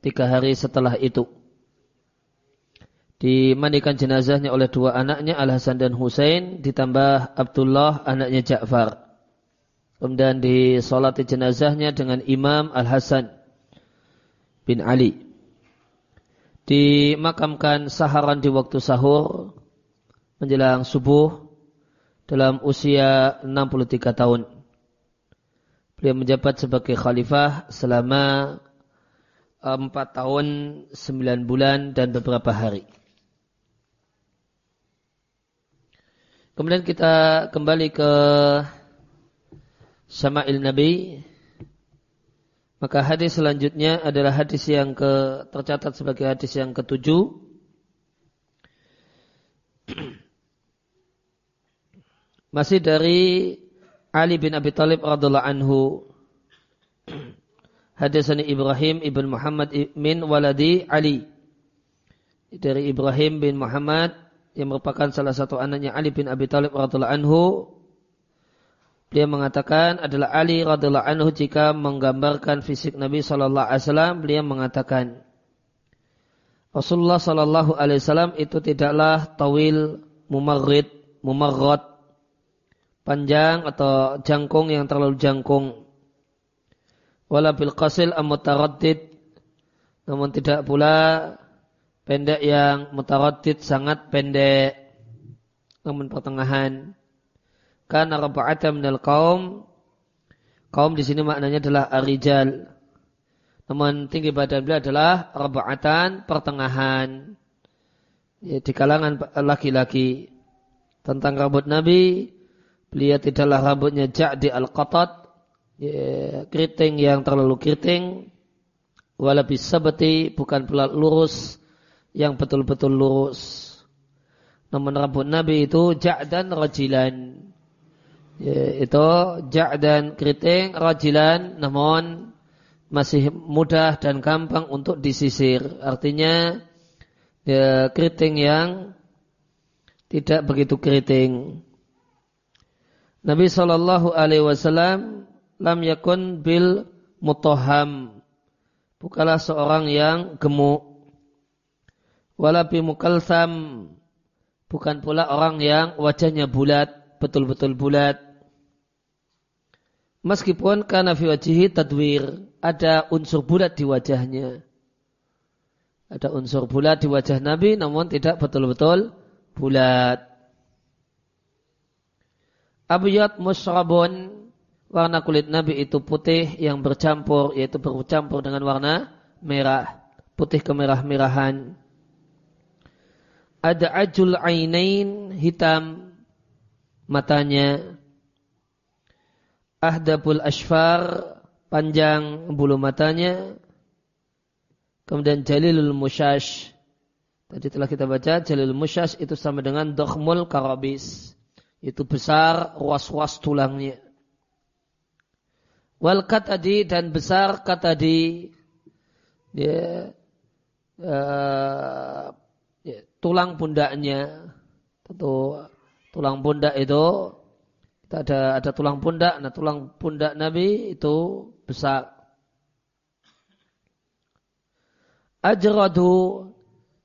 tiga hari setelah itu. Dimandikan jenazahnya oleh dua anaknya Al Hasan dan Husain ditambah Abdullah anaknya Ja'far. Kemudian disolati jenazahnya dengan Imam Al-Hasan bin Ali. Dimakamkan saharan di waktu sahur menjelang subuh dalam usia 63 tahun. Beliau menjabat sebagai khalifah selama 4 tahun 9 bulan dan beberapa hari. Kemudian kita kembali ke Sama'il Nabi maka hadis selanjutnya adalah hadis yang ke, tercatat sebagai hadis yang ketujuh. Masih dari Ali bin Abi Thalib radhiallahu anhu. Hadis ini Ibrahim ibn Muhammad min waladi Ali. Dari Ibrahim bin Muhammad yang merupakan salah satu anaknya Ali bin Abi Thalib radhiallahu anhu Beliau mengatakan adalah Ali radhiallahu anhu jika menggambarkan fisik Nabi sallallahu alaihi wasallam beliau mengatakan Rasulullah sallallahu alaihi wasallam itu tidaklah tawil mumarrid mumarrad panjang atau jangkung yang terlalu jangkung. Wala bil qasil amutaraddid namun tidak pula pendek yang mutaraddid sangat pendek. Namun pertengahan karena raba'ata minal kaum. Kaum di sini maknanya adalah arijal. Namun tinggi badan beliau adalah raba'atan pertengahan. Ya, di kalangan laki-laki. Tentang rambut Nabi, beliau tidaklah rambutnya ja'di al-qatat. Ya, keriting yang terlalu keriting. Walabi sabati bukan pula lurus yang betul-betul lurus. Namun rambut Nabi itu ja'dan rajilan ya, itu ja' dan keriting rajilan namun masih mudah dan gampang untuk disisir. Artinya ya, keriting yang tidak begitu keriting. Nabi Shallallahu Alaihi Wasallam lam yakun bil mutoham. Bukalah seorang yang gemuk. Walabi mukalsam. Bukan pula orang yang wajahnya bulat, betul-betul bulat. Meskipun karena fi wajihi tadwir, ada unsur bulat di wajahnya. Ada unsur bulat di wajah Nabi namun tidak betul-betul bulat. Abiyat musrabun warna kulit Nabi itu putih yang bercampur yaitu bercampur dengan warna merah, putih kemerah-merahan. Ada ajul ainain hitam matanya ahdabul ashfar panjang bulu matanya. Kemudian jalilul musyash tadi telah kita baca jalilul musyash itu sama dengan dokhmul karabis. Itu besar ruas-ruas tulangnya. Wal katadi dan besar katadi ya, uh, ya, tulang pundaknya. Tentu tulang pundak itu ada ada tulang pundak, nah tulang pundak Nabi itu besar. ajradu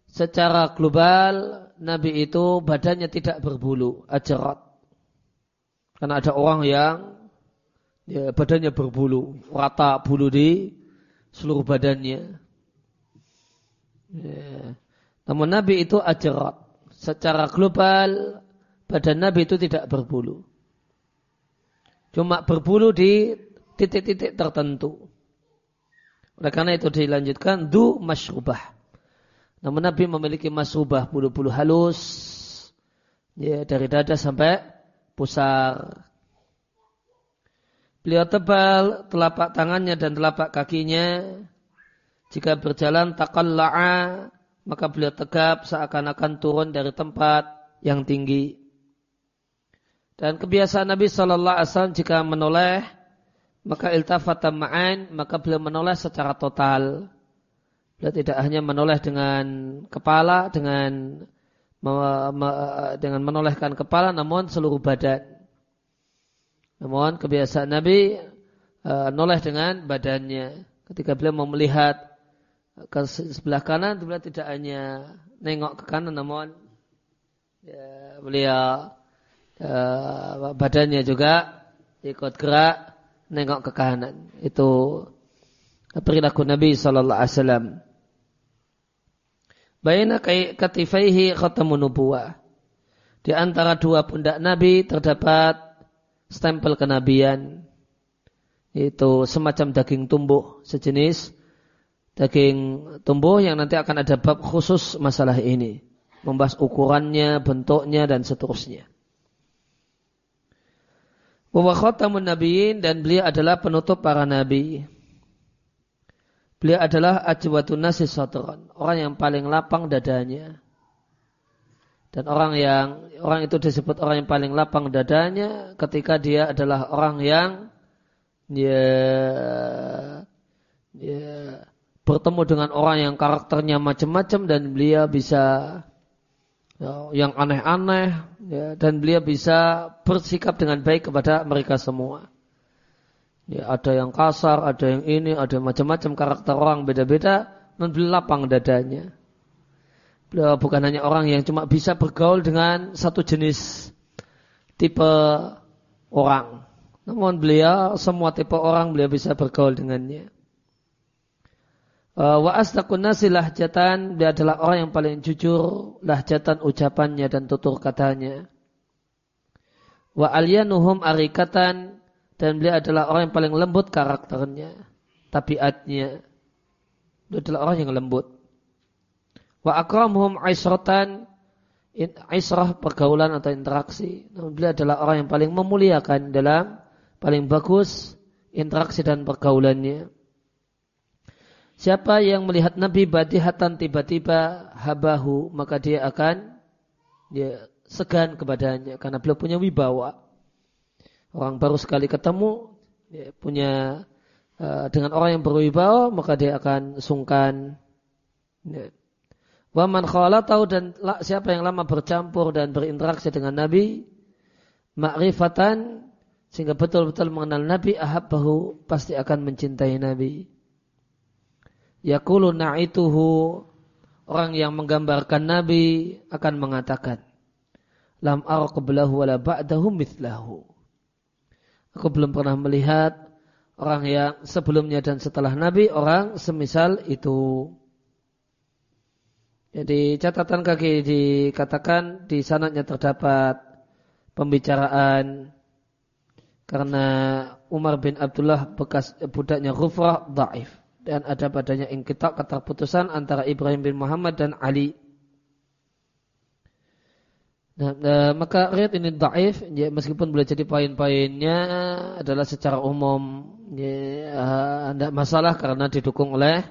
secara global Nabi itu badannya tidak berbulu, ajrad. Karena ada orang yang ya, badannya berbulu, rata bulu di seluruh badannya. Ya. Namun Nabi itu ajrad. Secara global badan Nabi itu tidak berbulu. Cuma berbulu di titik-titik tertentu. Oleh karena itu dilanjutkan du masrubah. Namun Nabi memiliki masrubah bulu-bulu halus ya dari dada sampai pusar. Beliau tebal telapak tangannya dan telapak kakinya. Jika berjalan taqalla'a maka beliau tegap seakan-akan turun dari tempat yang tinggi. Dan kebiasaan Nabi Shallallahu Alaihi Wasallam jika menoleh maka iltafata ma'an, maka beliau menoleh secara total. Beliau tidak hanya menoleh dengan kepala, dengan dengan menolehkan kepala, namun seluruh badan. Namun kebiasaan Nabi uh, noleh dengan badannya. Ketika beliau mau melihat ke sebelah kanan, beliau tidak hanya nengok ke kanan, namun ya, beliau uh, badannya juga ikut gerak nengok ke kanan. Itu perilaku Nabi sallallahu alaihi wasallam. Baina katifaihi khatamun nubuwah. Di antara dua pundak Nabi terdapat stempel kenabian. Itu semacam daging tumbuh sejenis daging tumbuh yang nanti akan ada bab khusus masalah ini. Membahas ukurannya, bentuknya, dan seterusnya. Wa khatamun dan beliau adalah penutup para nabi. Beliau adalah ajwatun nasi satran, orang yang paling lapang dadanya. Dan orang yang orang itu disebut orang yang paling lapang dadanya ketika dia adalah orang yang ya, ya bertemu dengan orang yang karakternya macam-macam dan beliau bisa yang aneh-aneh ya, dan beliau bisa bersikap dengan baik kepada mereka semua. Ya, ada yang kasar, ada yang ini, ada macam-macam karakter orang beda-beda, beliau lapang dadanya. Beliau bukan hanya orang yang cuma bisa bergaul dengan satu jenis tipe orang. Namun beliau semua tipe orang beliau bisa bergaul dengannya. Uh, wa asdaqun nasi lahjatan dia adalah orang yang paling jujur lahjatan ucapannya dan tutur katanya. Wa alyanuhum arikatan dan beliau adalah orang yang paling lembut karakternya, tabiatnya. Dia adalah orang yang lembut. Wa akramuhum aisratan aisrah pergaulan atau interaksi. Namun beliau adalah orang yang paling memuliakan dalam paling bagus interaksi dan pergaulannya. Siapa yang melihat Nabi badihatan tiba-tiba habahu maka dia akan ya, segan kepadanya karena beliau punya wibawa. Orang baru sekali ketemu ya, punya uh, dengan orang yang berwibawa maka dia akan sungkan. Ya. Waman khala tahu dan siapa yang lama bercampur dan berinteraksi dengan Nabi makrifatan sehingga betul-betul mengenal Nabi ahabbahu pasti akan mencintai Nabi. Yakulu na'ituhu orang yang menggambarkan Nabi akan mengatakan lam ara qablahu wala ba'dahu mithlahu. Aku belum pernah melihat orang yang sebelumnya dan setelah Nabi orang semisal itu. Jadi catatan kaki dikatakan di sanatnya terdapat pembicaraan karena Umar bin Abdullah bekas budaknya Ghufrah daif dan ada padanya ingkitak keterputusan antara Ibrahim bin Muhammad dan Ali. Nah, nah maka riat ini daif, ya, meskipun boleh jadi poin-poinnya adalah secara umum ya, tidak masalah karena didukung oleh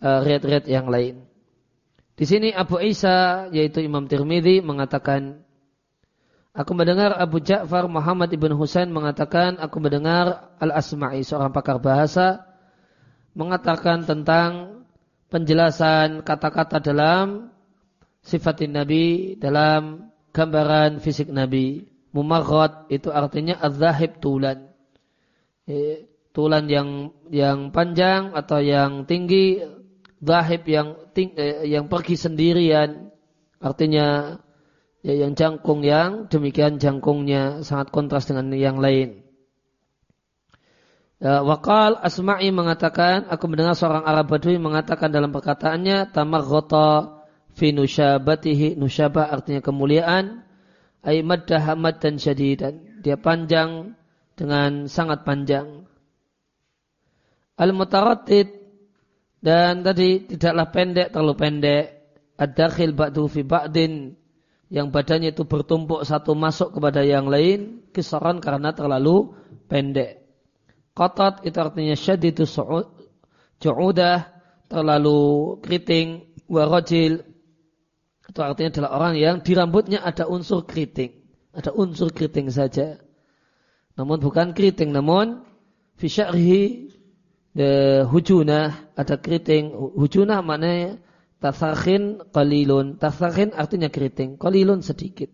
uh, riat-riat yang lain. Di sini Abu Isa yaitu Imam Tirmidzi mengatakan Aku mendengar Abu Ja'far Muhammad ibn Husain mengatakan aku mendengar Al-Asma'i seorang pakar bahasa mengatakan tentang penjelasan kata-kata dalam sifatin Nabi, dalam gambaran fisik Nabi. Mumarrad itu artinya az-zahib tulan. Tulan yang yang panjang atau yang tinggi, zahib yang ting, eh, yang pergi sendirian artinya ya, yang jangkung yang demikian jangkungnya sangat kontras dengan yang lain. Ya, Wakal Asma'i mengatakan, aku mendengar seorang Arab Badui mengatakan dalam perkataannya, tamaghata fi nusyabatihi, nusyabah artinya kemuliaan, ay maddah dan syadidan. Dia panjang dengan sangat panjang. Al-mutaratid dan tadi tidaklah pendek terlalu pendek. Ad-dakhil ba'du fi ba'din yang badannya itu bertumpuk satu masuk kepada yang lain kisaran karena terlalu pendek. Kotot itu artinya syadidu ju'udah terlalu keriting warajil itu artinya adalah orang yang di rambutnya ada unsur keriting. Ada unsur keriting saja. Namun bukan keriting, namun fi sya'rihi hujunah ada keriting. Hujunah maknanya Tasakhin qalilun. Tasakhin artinya keriting. Qalilun sedikit.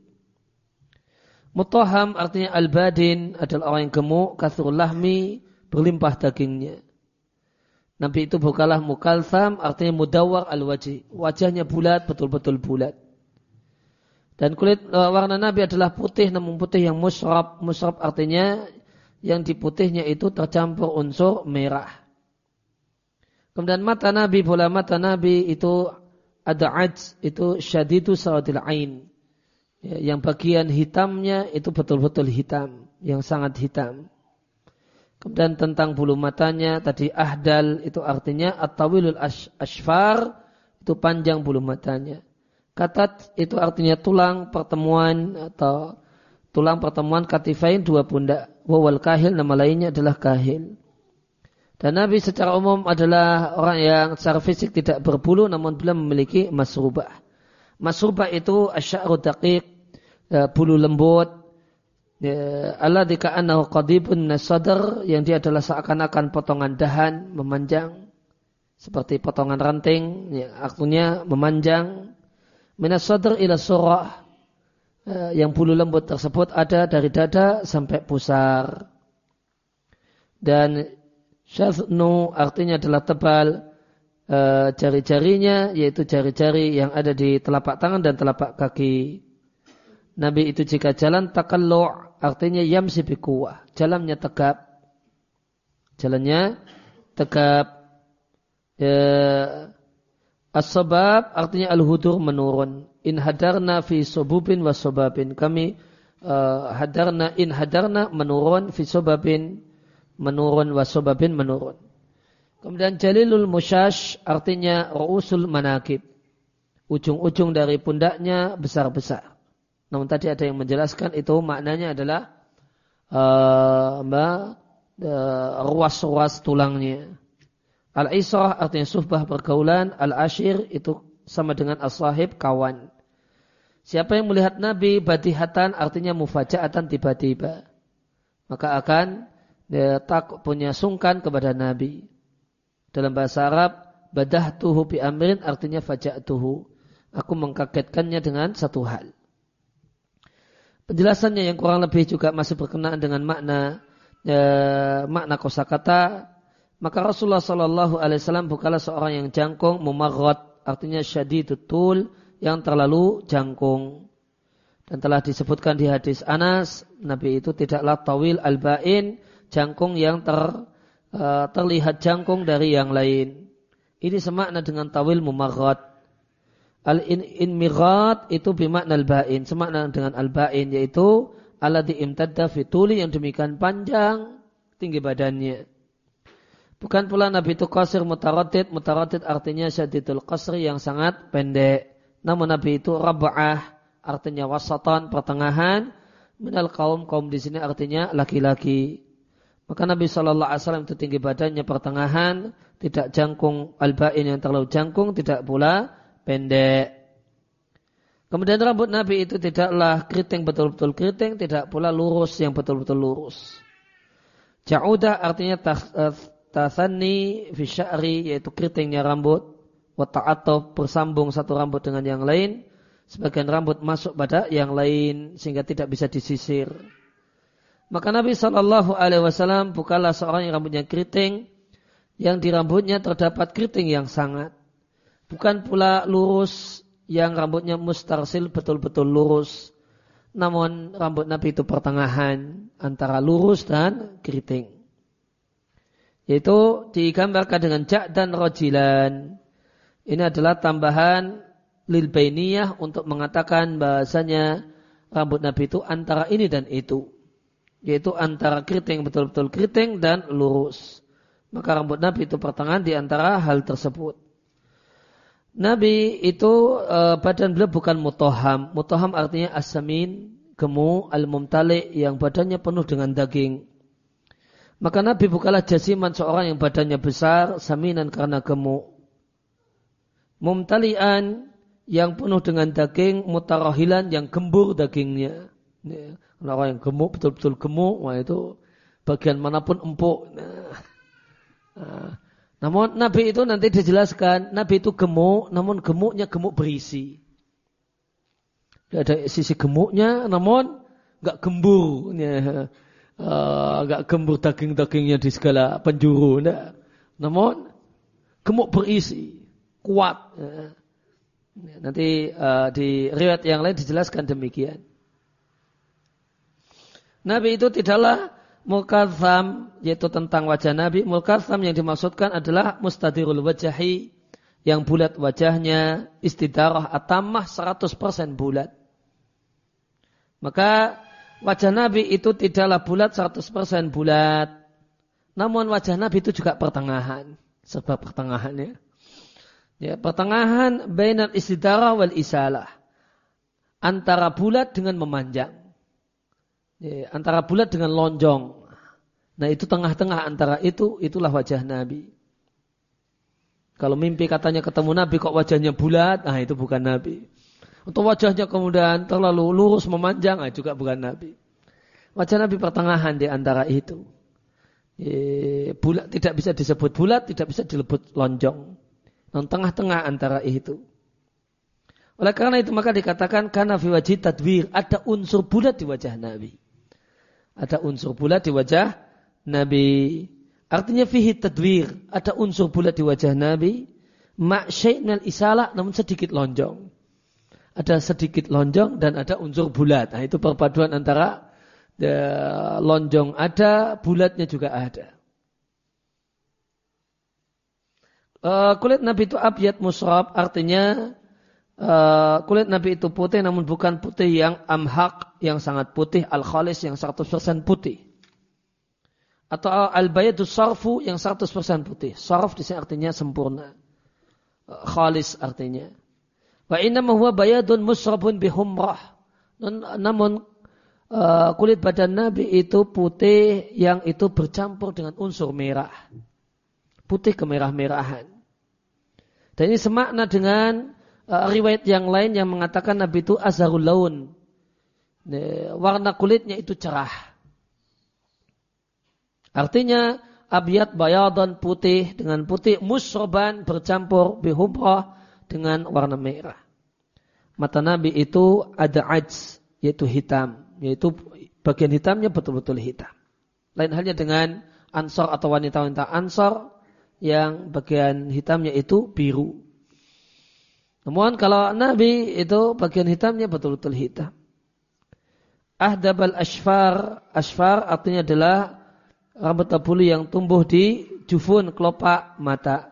Mutaham artinya al-badin adalah orang yang gemuk. Kasrul lahmi berlimpah dagingnya. Nabi itu bukalah mukalsam artinya mudawar al-wajih. Wajahnya bulat, betul-betul bulat. Dan kulit uh, warna Nabi adalah putih namun putih yang musrab. Musrab artinya yang di putihnya itu tercampur unsur merah. Kemudian mata Nabi, bola mata Nabi itu ada ajz, itu syadidu sawadil ain. Ya, yang bagian hitamnya itu betul-betul hitam, yang sangat hitam. Kemudian tentang bulu matanya, tadi ahdal itu artinya at-tawilul ashfar, itu panjang bulu matanya. Katat itu artinya tulang pertemuan atau tulang pertemuan katifain dua pundak. Wawal kahil nama lainnya adalah kahil. Dan Nabi secara umum adalah orang yang secara fisik tidak berbulu namun beliau memiliki masrubah. Masrubah itu asya'ru daqiq, ya, bulu lembut, Allah dika'anahu qadibun nasadar yang dia adalah seakan-akan potongan dahan memanjang seperti potongan ranting yang artinya memanjang minasadar ila surah ya, yang bulu lembut tersebut ada dari dada sampai pusar dan Syaznu artinya adalah tebal e, jari-jarinya yaitu jari-jari yang ada di telapak tangan dan telapak kaki. Nabi itu jika jalan takallu' artinya yamsi bikuwah. Jalannya tegap. Jalannya tegap. E, As-sabab artinya al-hudur menurun. In hadarna fi sububin wa sobabin. Kami uh, hadarna in hadarna menurun fi sobabin menurun wasobabin menurun. Kemudian jalilul musyash artinya ru'usul manakib. Ujung-ujung dari pundaknya besar-besar. Namun tadi ada yang menjelaskan itu maknanya adalah uh, ruas-ruas tulangnya. Al-israh artinya suhbah pergaulan. Al-ashir itu sama dengan as-sahib kawan. Siapa yang melihat Nabi badihatan artinya mufajaatan tiba-tiba. Maka akan dia takut punya sungkan kepada Nabi. Dalam bahasa Arab, badah tuhu bi amrin artinya tuhu. Aku mengkagetkannya dengan satu hal. Penjelasannya yang kurang lebih juga masih berkenaan dengan makna ya, makna kosakata. Maka Rasulullah Shallallahu Alaihi Wasallam bukanlah seorang yang jangkung, mumarrot, artinya syadidutul yang terlalu jangkung. Dan telah disebutkan di hadis Anas, Nabi itu tidaklah tawil al-ba'in, jangkung yang ter, uh, terlihat jangkung dari yang lain. Ini semakna dengan tawil mumarrat. Al in, in mirat itu bimakna al-ba'in. Semakna dengan al-ba'in yaitu alladhi imtadda fituli yang demikian panjang tinggi badannya. Bukan pula Nabi itu qasir mutaratid. Mutaratid artinya syadidul qasri yang sangat pendek. Namun Nabi itu raba'ah artinya wasatan pertengahan. Minal kaum kaum di sini artinya laki-laki. Maka Nabi Shallallahu Alaihi Wasallam itu tinggi badannya pertengahan, tidak jangkung albain yang terlalu jangkung, tidak pula pendek. Kemudian rambut Nabi itu tidaklah keriting betul-betul keriting, tidak pula lurus yang betul-betul lurus. Ja'udah artinya eh, tasani fi sya'ri yaitu keritingnya rambut. Wata'atof bersambung satu rambut dengan yang lain. Sebagian rambut masuk pada yang lain sehingga tidak bisa disisir. Maka Nabi Shallallahu Alaihi bukanlah seorang yang rambutnya keriting, yang di rambutnya terdapat keriting yang sangat. Bukan pula lurus yang rambutnya mustarsil betul-betul lurus. Namun rambut Nabi itu pertengahan antara lurus dan keriting. Yaitu digambarkan dengan jak dan rojilan. Ini adalah tambahan lil bainiyah untuk mengatakan bahasanya rambut Nabi itu antara ini dan itu. Yaitu antara keriting betul-betul keriting dan lurus. Maka rambut Nabi itu pertengahan di antara hal tersebut. Nabi itu uh, badan beliau bukan mutoham. Mutoham artinya asamin, gemu, al-mumtali yang badannya penuh dengan daging. Maka Nabi bukanlah jasiman seorang yang badannya besar, saminan karena gemuk. Mumtalian yang penuh dengan daging, mutarahilan yang gembur dagingnya. Ya, orang yang gemuk, betul-betul gemuk, wah itu bagian mana pun empuk. Nah, nah namun Nabi itu nanti dijelaskan, Nabi itu gemuk, namun gemuknya gemuk berisi. Dia ada sisi gemuknya, namun nggak gembur, ya. uh, gembur daging-dagingnya di segala penjuru. Nah. Namun gemuk berisi, kuat. Nanti uh, di riwayat yang lain dijelaskan demikian. Nabi itu tidaklah Mulkatham yaitu tentang wajah Nabi. Mulkatham yang dimaksudkan adalah mustadirul wajahi yang bulat wajahnya istidarah atamah 100% bulat. Maka wajah Nabi itu tidaklah bulat 100% bulat. Namun wajah Nabi itu juga pertengahan. Sebab pertengahannya. Ya, pertengahan bainal istidarah wal isalah. Antara bulat dengan memanjang. Ya, antara bulat dengan lonjong. Nah itu tengah-tengah antara itu, itulah wajah Nabi. Kalau mimpi katanya ketemu Nabi kok wajahnya bulat, nah itu bukan Nabi. Untuk wajahnya kemudian terlalu lurus memanjang, nah juga bukan Nabi. Wajah Nabi pertengahan di antara itu. E, bulat tidak bisa disebut bulat, tidak bisa dilebut lonjong. Non tengah-tengah antara itu. Oleh karena itu maka dikatakan karena fi wajih tadwir ada unsur bulat di wajah Nabi. Ada unsur bulat di wajah Nabi. Artinya fihi tadwir. Ada unsur bulat di wajah Nabi. Mak isalah namun sedikit lonjong. Ada sedikit lonjong dan ada unsur bulat. Nah, itu perpaduan antara ya, lonjong ada, bulatnya juga ada. Uh, kulit Nabi itu abyad musrab artinya uh, kulit Nabi itu putih namun bukan putih yang amhak yang sangat putih al-khalis yang 100% putih atau al-bayadu sarfu yang 100% putih. Sarf di sini artinya sempurna. Khalis artinya. Wa inna huwa bayadun musrabun bihumrah. Namun uh, kulit badan Nabi itu putih yang itu bercampur dengan unsur merah. Putih kemerah-merahan. Dan ini semakna dengan uh, riwayat yang lain yang mengatakan Nabi itu azharul laun. Warna kulitnya itu cerah Artinya abiyat bayadan putih dengan putih musroban bercampur bihubrah dengan warna merah. Mata Nabi itu ada ajz yaitu hitam, yaitu bagian hitamnya betul-betul hitam. Lain halnya dengan ansor atau wanita-wanita ansor yang bagian hitamnya itu biru. Namun kalau Nabi itu bagian hitamnya betul-betul hitam. Ahdabal ashfar, ashfar artinya adalah rambut tabulu yang tumbuh di jufun kelopak mata.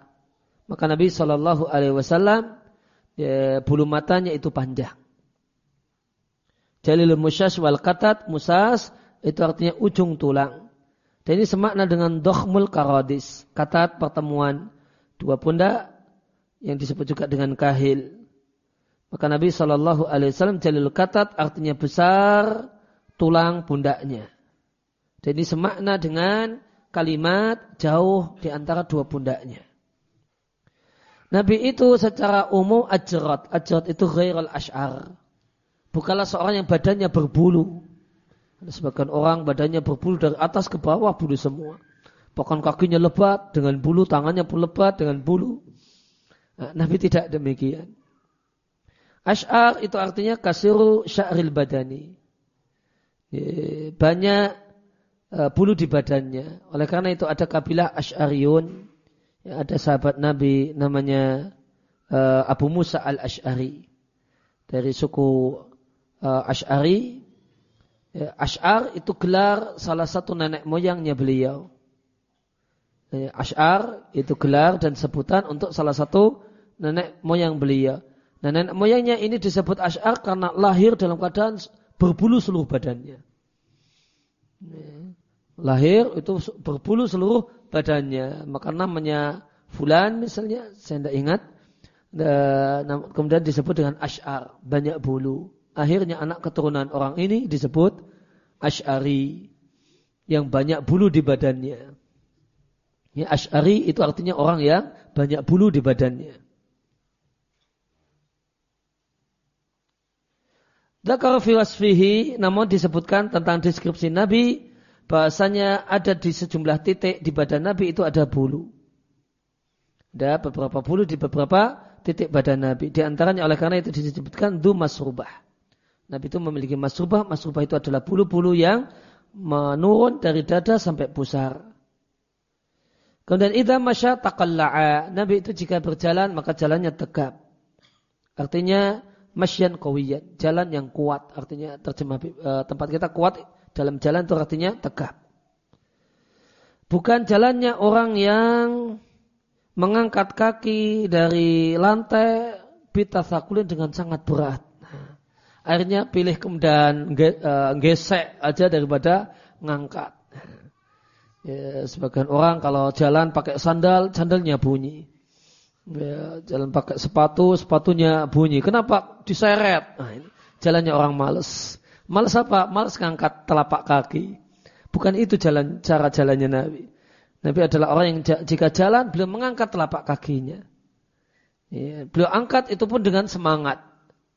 Maka Nabi Shallallahu Alaihi Wasallam ya, bulu matanya itu panjang. Jalil musyas wal katat musas itu artinya ujung tulang. Dan ini semakna dengan dohmul karodis. Katat pertemuan dua pundak yang disebut juga dengan kahil. Maka Nabi Shallallahu Alaihi Wasallam jalil katat artinya besar tulang pundaknya. Jadi semakna dengan kalimat jauh di antara dua pundaknya. Nabi itu secara umum ajrat. Ajrat itu ghairul ash'ar. Bukanlah seorang yang badannya berbulu. Ada sebagian orang badannya berbulu dari atas ke bawah bulu semua. Bahkan kakinya lebat dengan bulu, tangannya pun lebat dengan bulu. Nah, Nabi tidak demikian. Ash'ar itu artinya kasiru sya'ril badani. Banyak uh, bulu di badannya. Oleh karena itu ada kabilah Ash'ariyun. Ya, ada sahabat Nabi namanya uh, Abu Musa al-Ash'ari dari suku uh, Ash'ari. Ya, Ash'ar itu gelar salah satu nenek moyangnya beliau. Ya, Ash'ar itu gelar dan sebutan untuk salah satu nenek moyang beliau. Nah nenek moyangnya ini disebut Ash'ar karena lahir dalam keadaan berbulu seluruh badannya. Ya, lahir itu berbulu seluruh badannya. Maka namanya Fulan misalnya, saya tidak ingat. Dan kemudian disebut dengan Ash'ar, banyak bulu. Akhirnya anak keturunan orang ini disebut Ash'ari, yang banyak bulu di badannya. Ya, Ash'ari itu artinya orang yang banyak bulu di badannya. Dakar fi namun disebutkan tentang deskripsi Nabi bahasanya ada di sejumlah titik di badan Nabi itu ada bulu. Ada beberapa bulu di beberapa titik badan Nabi. Di antaranya oleh karena itu disebutkan du masrubah. Nabi itu memiliki masrubah. Masrubah itu adalah bulu-bulu yang menurun dari dada sampai pusar. Kemudian idza masya taqalla'a. Nabi itu jika berjalan maka jalannya tegap. Artinya masyan qawiyan, jalan yang kuat. Artinya terjemah eh, tempat kita kuat dalam jalan itu artinya tegap. Bukan jalannya orang yang mengangkat kaki dari lantai bitasakulin dengan sangat berat. akhirnya pilih kemudian eh, gesek aja daripada ngangkat. Ya, sebagian orang kalau jalan pakai sandal, sandalnya bunyi. Ya, jalan pakai sepatu, sepatunya bunyi. Kenapa? Diseret. Nah, ini jalannya orang males. Males apa? Males ngangkat telapak kaki. Bukan itu jalan cara jalannya Nabi. Nabi adalah orang yang jika jalan beliau mengangkat telapak kakinya. Ya, beliau angkat itu pun dengan semangat,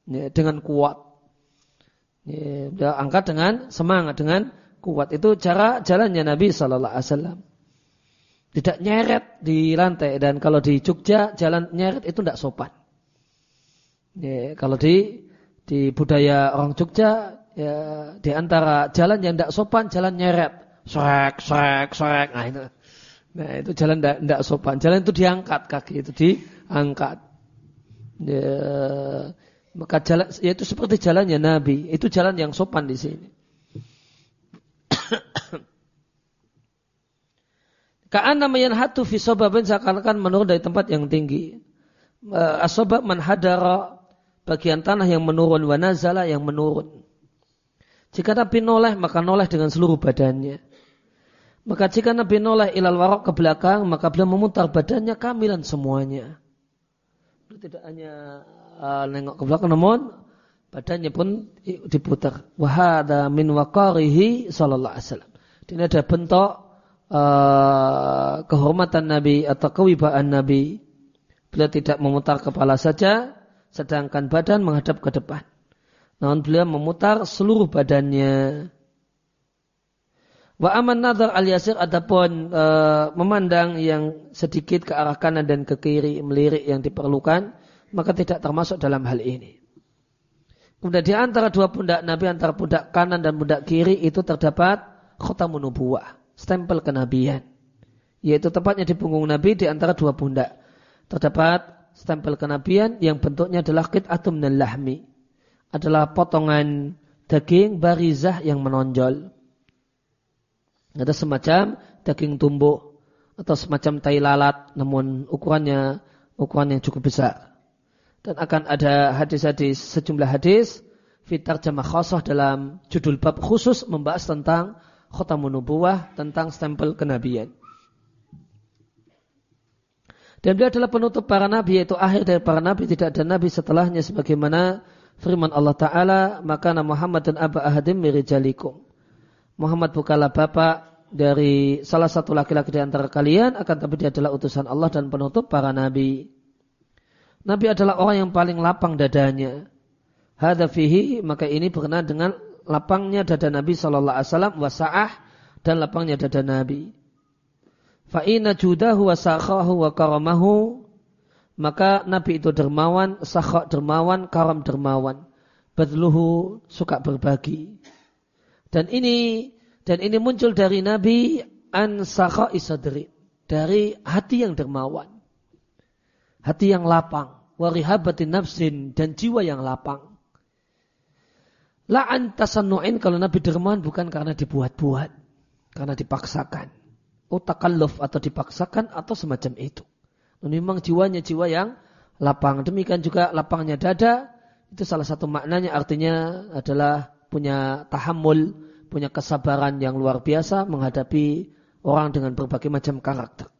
ya, dengan kuat. Ya, beliau angkat dengan semangat, dengan kuat. Itu cara jalannya Nabi Shallallahu Alaihi Wasallam. Tidak nyeret di lantai dan kalau di Jogja jalan nyeret itu tidak sopan. Ya, kalau di di budaya orang Jogja ya, di antara jalan yang tidak sopan jalan nyeret, srek srek srek. Nah itu Nah itu jalan tidak sopan. Jalan itu diangkat kaki itu diangkat. Ya, maka jalan ya itu seperti jalannya Nabi. Itu jalan yang sopan di sini. Ka'anna hatu fi sobabin seakan-akan menurun dari tempat yang tinggi. Eh, asobab manhadara bagian tanah yang menurun wanazala yang menurun. Jika Nabi noleh maka noleh dengan seluruh badannya. Maka jika Nabi noleh ilal warok ke belakang, maka beliau memutar badannya kamilan semuanya. Beliau tidak hanya uh, nengok ke belakang, namun badannya pun diputar. Wahada min wakarihi sallallahu alaihi wasallam. Ini ada bentuk uh, kehormatan Nabi atau kewibaan Nabi. Beliau tidak memutar kepala saja, sedangkan badan menghadap ke depan. Namun beliau memutar seluruh badannya. Wa aman nazar al yasir adapun e, memandang yang sedikit ke arah kanan dan ke kiri melirik yang diperlukan maka tidak termasuk dalam hal ini. Kemudian di antara dua pundak Nabi antara pundak kanan dan pundak kiri itu terdapat khotamun nubuwah, stempel kenabian. Yaitu tepatnya di punggung Nabi di antara dua pundak. Terdapat stempel kenabian yang bentuknya adalah qit'atum dan lahmi. Adalah potongan daging barizah yang menonjol ada semacam daging tumbuk atau semacam tai lalat namun ukurannya ukuran yang cukup besar. Dan akan ada hadis-hadis sejumlah hadis fitar jamaah khosah dalam judul bab khusus membahas tentang khotamun nubuwah, tentang stempel kenabian. Dan dia adalah penutup para nabi, yaitu akhir dari para nabi, tidak ada nabi setelahnya sebagaimana firman Allah Ta'ala, maka Muhammad dan Aba Ahadim mirijalikum. Muhammad bukanlah bapak dari salah satu laki-laki di antara kalian, akan tapi dia adalah utusan Allah dan penutup para nabi. Nabi adalah orang yang paling lapang dadanya. Hada fihi, maka ini berkenaan dengan lapangnya dada Nabi Shallallahu Alaihi Wasallam wasaah dan lapangnya dada Nabi. Fa'ina judahu wa sakhahu wa karamahu maka Nabi itu dermawan, sakhak dermawan, karam dermawan. Badluhu suka berbagi. Dan ini dan ini muncul dari Nabi an isadri dari hati yang dermawan. Hati yang lapang. warihabati nafsin dan jiwa yang lapang. La'an tasannu'in kalau Nabi dermawan bukan karena dibuat-buat, karena dipaksakan. Utakalluf atau dipaksakan atau semacam itu. Memang jiwanya jiwa yang lapang. Demikian juga lapangnya dada, itu salah satu maknanya artinya adalah punya tahammul, punya kesabaran yang luar biasa menghadapi orang dengan berbagai macam karakter.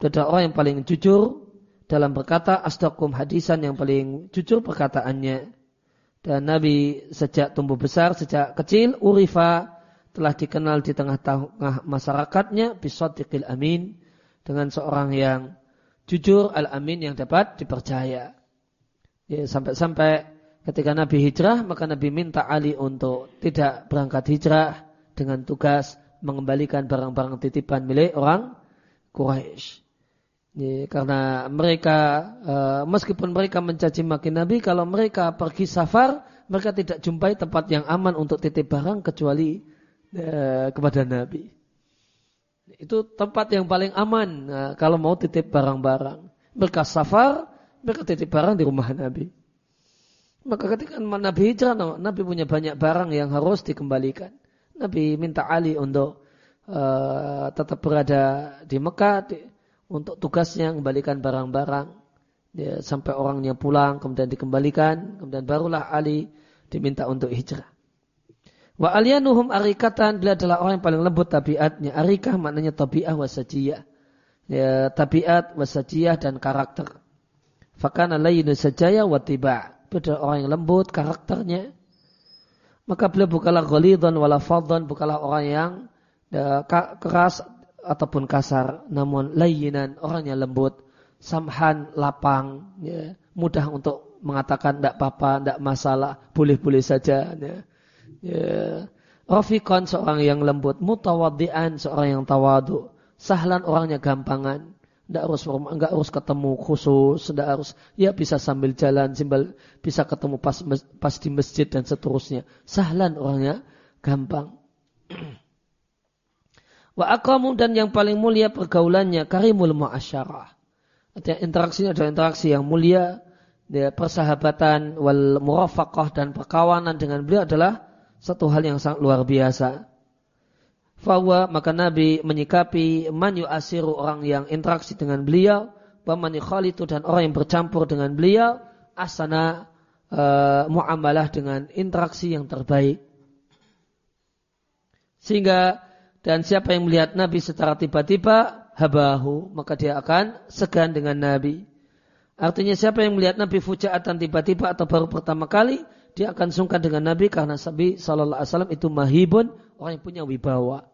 Ada orang yang paling jujur dalam berkata astagfirullah hadisan yang paling jujur perkataannya dan Nabi sejak tumbuh besar, sejak kecil, Urifa telah dikenal di tengah-tengah masyarakatnya bisodikil amin dengan seorang yang jujur al-amin yang dapat dipercaya. Ya, sampai-sampai ketika Nabi hijrah, maka Nabi minta Ali untuk tidak berangkat hijrah dengan tugas mengembalikan barang-barang titipan milik orang Quraisy. Ya, karena mereka uh, meskipun mereka mencaci maki Nabi, kalau mereka pergi safar, mereka tidak jumpai tempat yang aman untuk titip barang kecuali uh, kepada Nabi. Itu tempat yang paling aman uh, kalau mau titip barang-barang. Mereka safar, mereka titip barang di rumah Nabi. Maka ketika Nabi hijrah, Nabi punya banyak barang yang harus dikembalikan. Nabi minta Ali untuk uh, tetap berada di Mekah, di, untuk tugasnya kembalikan barang-barang ya, sampai orangnya pulang kemudian dikembalikan kemudian barulah Ali diminta untuk hijrah. Wa alianuhum arikatan beliau adalah orang yang paling lembut tabiatnya. Arikah maknanya tabiat wasajiyah. Ya, tabiat wasajiyah dan karakter. Fakana layinu sajaya wa tiba. Beliau orang yang lembut karakternya. Maka beliau bukalah ghalidhan wala fadhan, bukalah orang yang ya, keras ataupun kasar, namun layinan orangnya lembut, samhan lapang, ya, mudah untuk mengatakan tidak apa-apa, tidak masalah, boleh-boleh saja. Ya. Ya. Rafiqan seorang yang lembut, mutawadian seorang yang tawadu, sahlan orangnya gampangan, tidak harus enggak harus ketemu khusus, tidak harus ya bisa sambil jalan, sambil bisa ketemu pas pas di masjid dan seterusnya. Sahlan orangnya gampang. Wa akamu dan yang paling mulia pergaulannya karimul muasyarah. Artinya interaksinya adalah interaksi yang mulia. Dia persahabatan wal murafaqah dan perkawanan dengan beliau adalah satu hal yang sangat luar biasa. Fawa maka Nabi menyikapi man asiru orang yang interaksi dengan beliau, man khalitu dan orang yang bercampur dengan beliau, asana uh, muamalah dengan interaksi yang terbaik. Sehingga dan siapa yang melihat Nabi secara tiba-tiba, habahu, maka dia akan segan dengan Nabi. Artinya siapa yang melihat Nabi fujaatan tiba-tiba atau baru pertama kali, dia akan sungkan dengan Nabi karena Nabi Shallallahu Alaihi Wasallam itu mahibun, orang yang punya wibawa.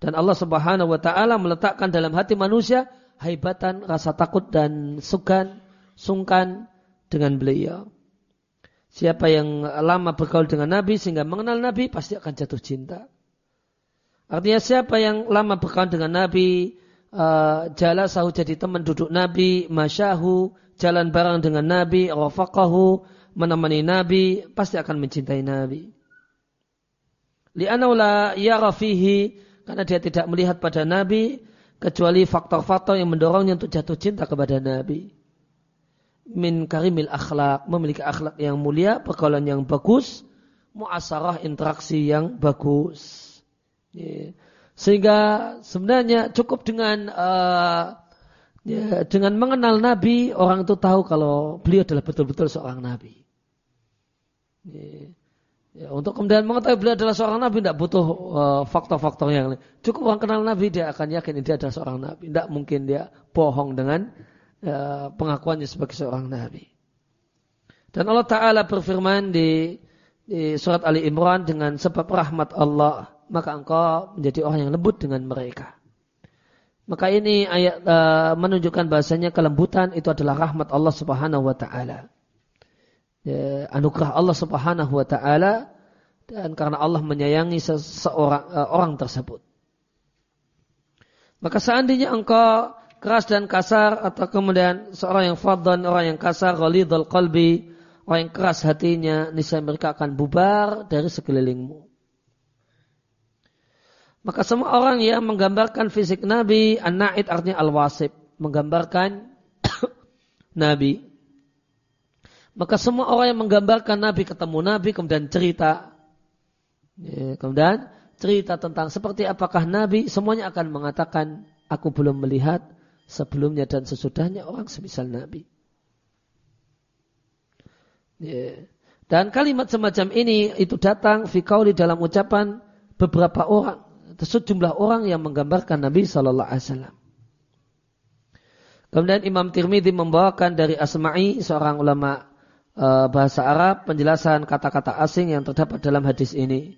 Dan Allah Subhanahu Wa Taala meletakkan dalam hati manusia haibatan, rasa takut dan sukan, sungkan dengan beliau. Siapa yang lama bergaul dengan Nabi sehingga mengenal Nabi pasti akan jatuh cinta. Artinya siapa yang lama berkawan dengan Nabi, uh, jala sahu jadi teman duduk Nabi, masyahu, jalan bareng dengan Nabi, rafaqahu, menemani Nabi, pasti akan mencintai Nabi. Li'anaula yara fihi, karena dia tidak melihat pada Nabi, kecuali faktor-faktor yang mendorongnya untuk jatuh cinta kepada Nabi. Min karimil akhlak, memiliki akhlak yang mulia, pergaulan yang bagus, muasarah interaksi yang bagus. Ya. Sehingga sebenarnya cukup dengan uh, ya, dengan mengenal Nabi orang itu tahu kalau beliau adalah betul-betul seorang Nabi. Ya. Ya, untuk kemudian mengetahui beliau adalah seorang Nabi tidak butuh uh, faktor-faktor yang lain. Cukup orang kenal Nabi dia akan yakin dia adalah seorang Nabi. Tidak mungkin dia bohong dengan uh, pengakuannya sebagai seorang Nabi. Dan Allah Ta'ala berfirman di, di surat Ali Imran dengan sebab rahmat Allah maka engkau menjadi orang yang lembut dengan mereka. Maka ini ayat uh, menunjukkan bahasanya kelembutan itu adalah rahmat Allah Subhanahu wa taala. Ya, anugerah Allah Subhanahu wa taala dan karena Allah menyayangi seseorang uh, orang tersebut. Maka seandainya engkau keras dan kasar atau kemudian seorang yang fadhan, orang yang kasar, ghalidul qalbi, orang yang keras hatinya, niscaya mereka akan bubar dari sekelilingmu. Maka semua orang yang menggambarkan fisik Nabi, an-na'id artinya al-wasib. Menggambarkan Nabi. Maka semua orang yang menggambarkan Nabi ketemu Nabi kemudian cerita. Ya, kemudian cerita tentang seperti apakah Nabi semuanya akan mengatakan aku belum melihat sebelumnya dan sesudahnya orang semisal Nabi. Ya. Dan kalimat semacam ini itu datang fikauli dalam ucapan beberapa orang, sejumlah orang yang menggambarkan Nabi Shallallahu Alaihi Wasallam. Kemudian Imam Tirmidzi membawakan dari Asma'i seorang ulama bahasa Arab penjelasan kata-kata asing yang terdapat dalam hadis ini.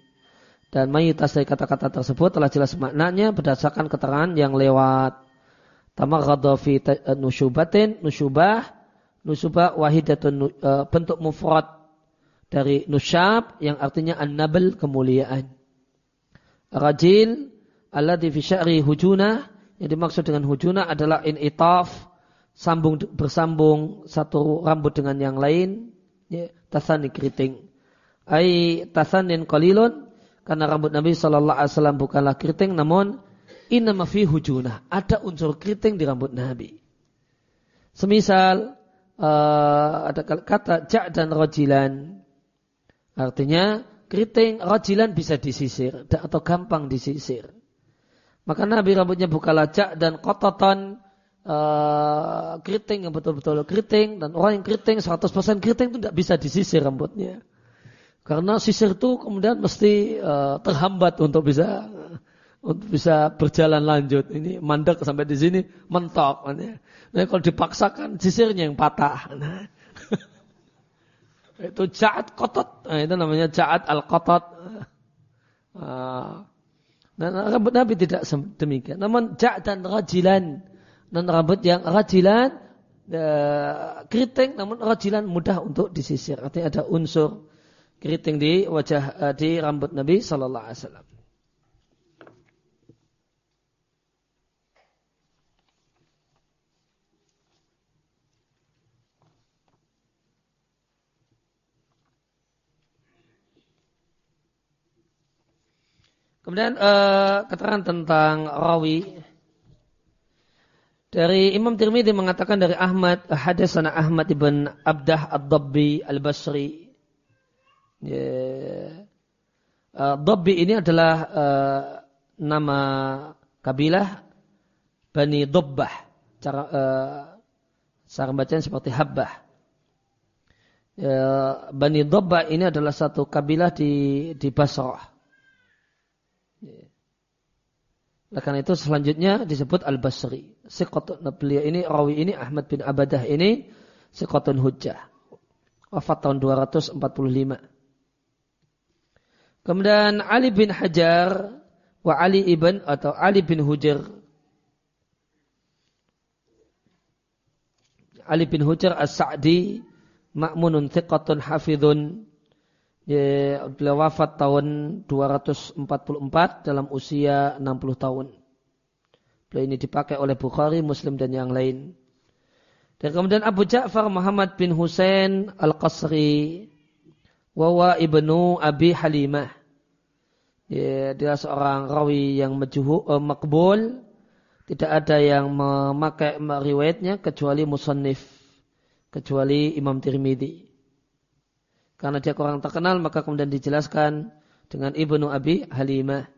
Dan mayoritas dari kata-kata tersebut telah jelas maknanya berdasarkan keterangan yang lewat. Tamaghadha fi nusyubatin, nusyubah, nusubah wahidatun e, bentuk mufrad dari nusyab yang artinya an-nabl kemuliaan. Rajil alladhi fi sya'ri hujuna yang dimaksud dengan hujuna adalah in itaf sambung bersambung satu rambut dengan yang lain ya, tasani keriting. Ai tasanin qalilun karena rambut Nabi Shallallahu Alaihi Wasallam bukanlah keriting, namun inna fi hujuna ada unsur keriting di rambut Nabi. Semisal uh, ada kata jak dan rojilan, artinya keriting rojilan bisa disisir atau gampang disisir. Maka Nabi rambutnya bukanlah jak dan kototon uh, keriting yang betul-betul keriting dan orang yang keriting 100% keriting itu tidak bisa disisir rambutnya. Karena sisir itu kemudian mesti uh, terhambat untuk bisa untuk bisa berjalan lanjut. Ini mandek sampai di sini mentok. Nah, kalau dipaksakan sisirnya yang patah. Nah. itu jaat kotot. Nah, itu namanya jaat al kotot. Uh, dan rambut Nabi tidak demikian. Namun jaat dan rajilan. Dan rambut yang rajilan, uh, keriting namun rajilan mudah untuk disisir. Artinya ada unsur keriting di wajah uh, di rambut Nabi Sallallahu Alaihi Wasallam. Kemudian uh, keterangan tentang rawi dari Imam Tirmidzi mengatakan dari Ahmad hadasana Ahmad ibn Abdah Ad-Dabbi Al-Basri Yeah. Uh, Dobbi ini adalah uh, nama kabilah Bani Dobbah. Cara uh, cara bacaan seperti Habbah. Uh, Bani Dobbah ini adalah satu kabilah di di Basrah. Yeah. Nah, karena itu selanjutnya disebut Al-Basri. Siqatun beliau ini, rawi ini, Ahmad bin Abadah ini, Siqatun Hujjah. Wafat tahun 245. Kemudian Ali bin Hajar wa Ali ibn atau Ali bin Hujar. Ali bin Hujar as-Sa'di ma'munun thiqatun hafidhun ya, beliau wafat tahun 244 dalam usia 60 tahun. Beliau ini dipakai oleh Bukhari, Muslim dan yang lain. Dan kemudian Abu Ja'far Muhammad bin Husain Al-Qasri Wawa ibnu Abi Halimah. Ya, dia seorang rawi yang majuhu, uh, makbul. Tidak ada yang memakai riwayatnya kecuali musannif. Kecuali Imam Tirmidzi. Karena dia kurang terkenal maka kemudian dijelaskan dengan Ibnu Abi Halimah.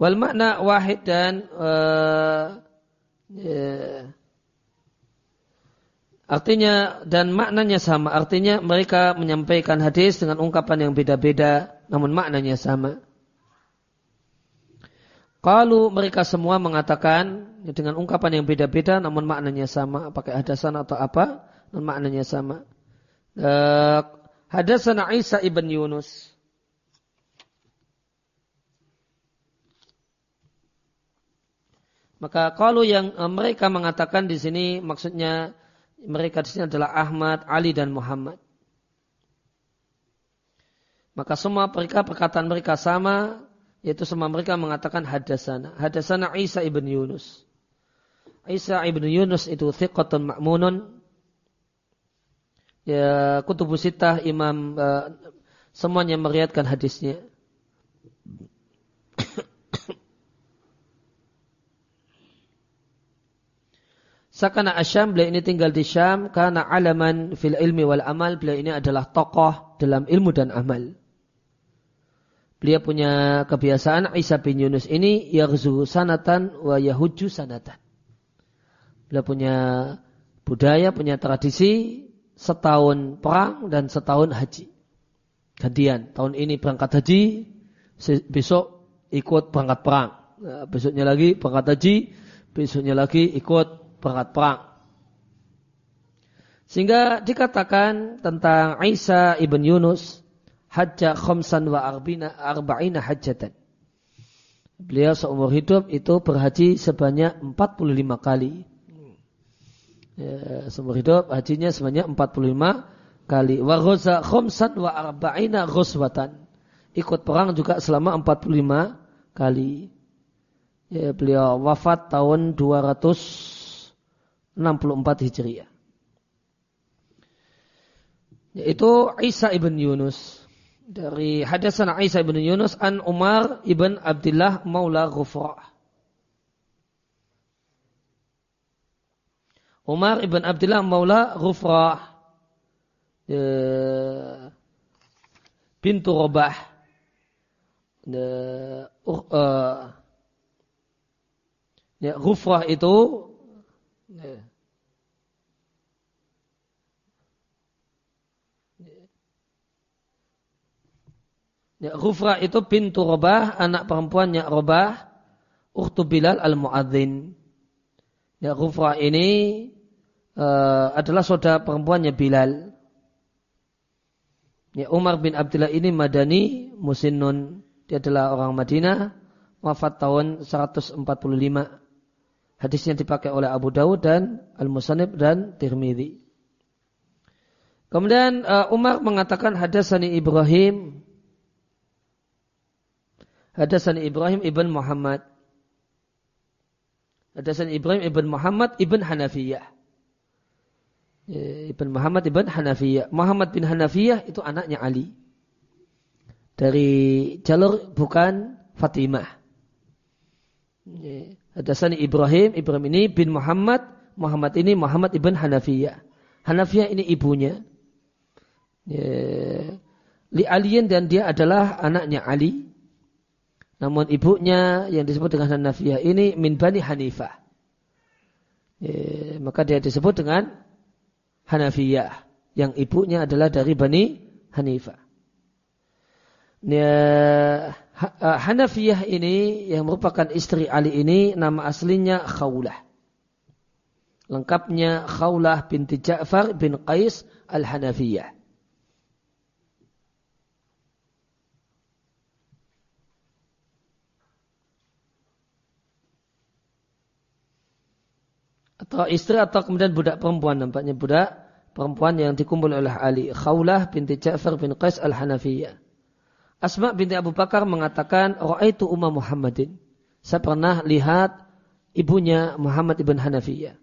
Wal makna wahid dan uh, yeah, Artinya dan maknanya sama. Artinya mereka menyampaikan hadis dengan ungkapan yang beda-beda namun maknanya sama. Kalau mereka semua mengatakan dengan ungkapan yang beda-beda namun maknanya sama. Pakai hadasan atau apa namun maknanya sama. Uh, hadasan Isa ibn Yunus. Maka kalau yang eh, mereka mengatakan di sini maksudnya mereka di sini adalah Ahmad, Ali dan Muhammad. Maka semua mereka perkataan mereka sama, yaitu semua mereka mengatakan hadasana. Hadasana Isa ibn Yunus. Isa ibn Yunus itu thiqatun ma'munun. Ya, kutubu sitah imam uh, semuanya meriatkan hadisnya. Sakana Asyam beliau ini tinggal di Syam karena alaman fil ilmi wal amal beliau ini adalah tokoh dalam ilmu dan amal. Beliau punya kebiasaan Isa bin Yunus ini yaghzu sanatan wa yahuju sanatan. Beliau punya budaya, punya tradisi setahun perang dan setahun haji. Gantian, tahun ini berangkat haji, besok ikut berangkat perang. Nah, besoknya lagi berangkat haji, besoknya lagi ikut berangkat perang. Sehingga dikatakan tentang Isa ibn Yunus hajja khamsan wa arbina arba'ina hajjatan. Beliau seumur hidup itu berhaji sebanyak 45 kali. Ya, seumur hidup hajinya sebanyak 45 kali. Wa ghaza khamsan wa arba'ina ghuswatan. Ikut perang juga selama 45 kali. Ya, beliau wafat tahun 200 64 Hijriah. Yaitu Isa ibn Yunus. Dari hadasan Isa ibn Yunus an Umar ibn Abdullah Maula Ghufrah. Umar ibn Abdullah Maula Ghufrah. Pintu Robah. Uh, uh, ya, Ghufrah itu. Ya, Ghufra itu pintu Robah, anak perempuannya Robah, Ukhtu Bilal al-Mu'adzin. Ya, Ghufra ini uh, adalah saudara perempuannya Bilal. Ya, Umar bin Abdullah ini Madani, Musinnun. Dia adalah orang Madinah, wafat tahun 145 Hadisnya dipakai oleh Abu Dawud dan Al-Musanib dan Tirmidzi. Kemudian uh, Umar mengatakan hadasani Ibrahim Hadasani Ibrahim ibn Muhammad. Hadasani Ibrahim ibn Muhammad ibn Hanafiyah. Ibn Muhammad ibn Hanafiyah. Muhammad bin Hanafiyah itu anaknya Ali. Dari jalur bukan Fatimah. Hadasani Ibrahim, Ibrahim ini bin Muhammad, Muhammad ini Muhammad ibn Hanafiyah. Hanafiyah ini ibunya. Ya. Li Aliyin dan dia adalah anaknya Ali. Namun ibunya yang disebut dengan Hanafiyah ini min Bani Hanifah. Ya, maka dia disebut dengan Hanafiyah. Yang ibunya adalah dari Bani Hanifah. Ya, Eh, Hanafiyah ini yang merupakan istri Ali ini nama aslinya Khawlah. Lengkapnya Khawlah binti Ja'far bin Qais al-Hanafiyah. Atau istri atau kemudian budak perempuan nampaknya budak perempuan yang dikumpul oleh Ali. Khawlah binti Ja'far bin Qais al-Hanafiyah. Asma binti Abu Bakar mengatakan, Ra'aitu Umma Muhammadin. Saya pernah lihat ibunya Muhammad ibn Hanafiyah.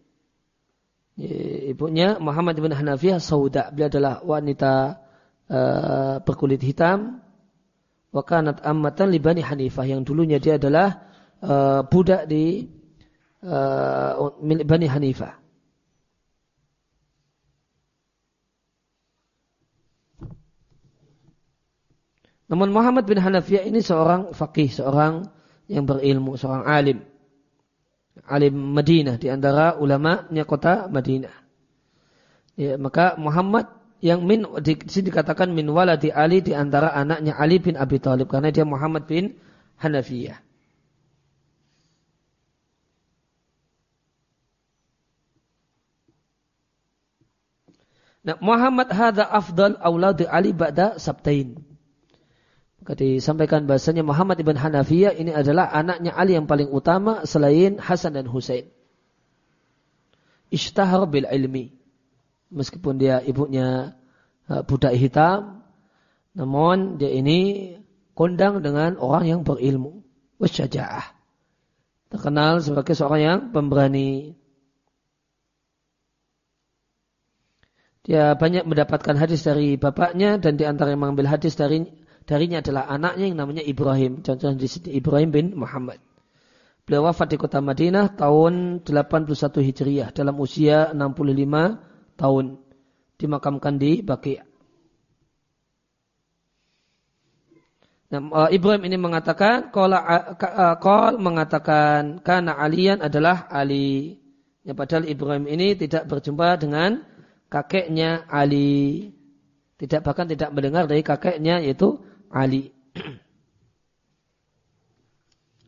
Ibunya Muhammad ibn Hanafiyah Sauda. Beliau adalah wanita uh, berkulit hitam. Wakanat ammatan libani Hanifah. Yang dulunya dia adalah uh, budak di uh, Bani Hanifah. Namun Muhammad bin Hanafiyah ini seorang fakih, seorang yang berilmu, seorang alim. Alim Madinah, di antara ulama-nya kota Madinah. Ya, maka Muhammad yang min di sini dikatakan min waladi Ali di antara anaknya Ali bin Abi Thalib karena dia Muhammad bin Hanafiyah. Nah, Muhammad hadza afdal auladi Ali ba'da sabtain. Maka disampaikan bahasanya Muhammad ibn Hanafiyah ini adalah anaknya Ali yang paling utama selain Hasan dan Husain. Ishtahar bil ilmi. Meskipun dia ibunya uh, budak hitam, namun dia ini kondang dengan orang yang berilmu. Wasyaja'ah. Terkenal sebagai seorang yang pemberani. Dia banyak mendapatkan hadis dari bapaknya dan di antara yang mengambil hadis dari darinya adalah anaknya yang namanya Ibrahim. Contohnya di sini Ibrahim bin Muhammad. Beliau wafat di kota Madinah tahun 81 Hijriah dalam usia 65 tahun. Dimakamkan di Baqi'. Nah, Ibrahim ini mengatakan, Kala, Kol mengatakan, karena Alian adalah Ali. Ya, padahal Ibrahim ini tidak berjumpa dengan kakeknya Ali. Tidak bahkan tidak mendengar dari kakeknya yaitu Ali.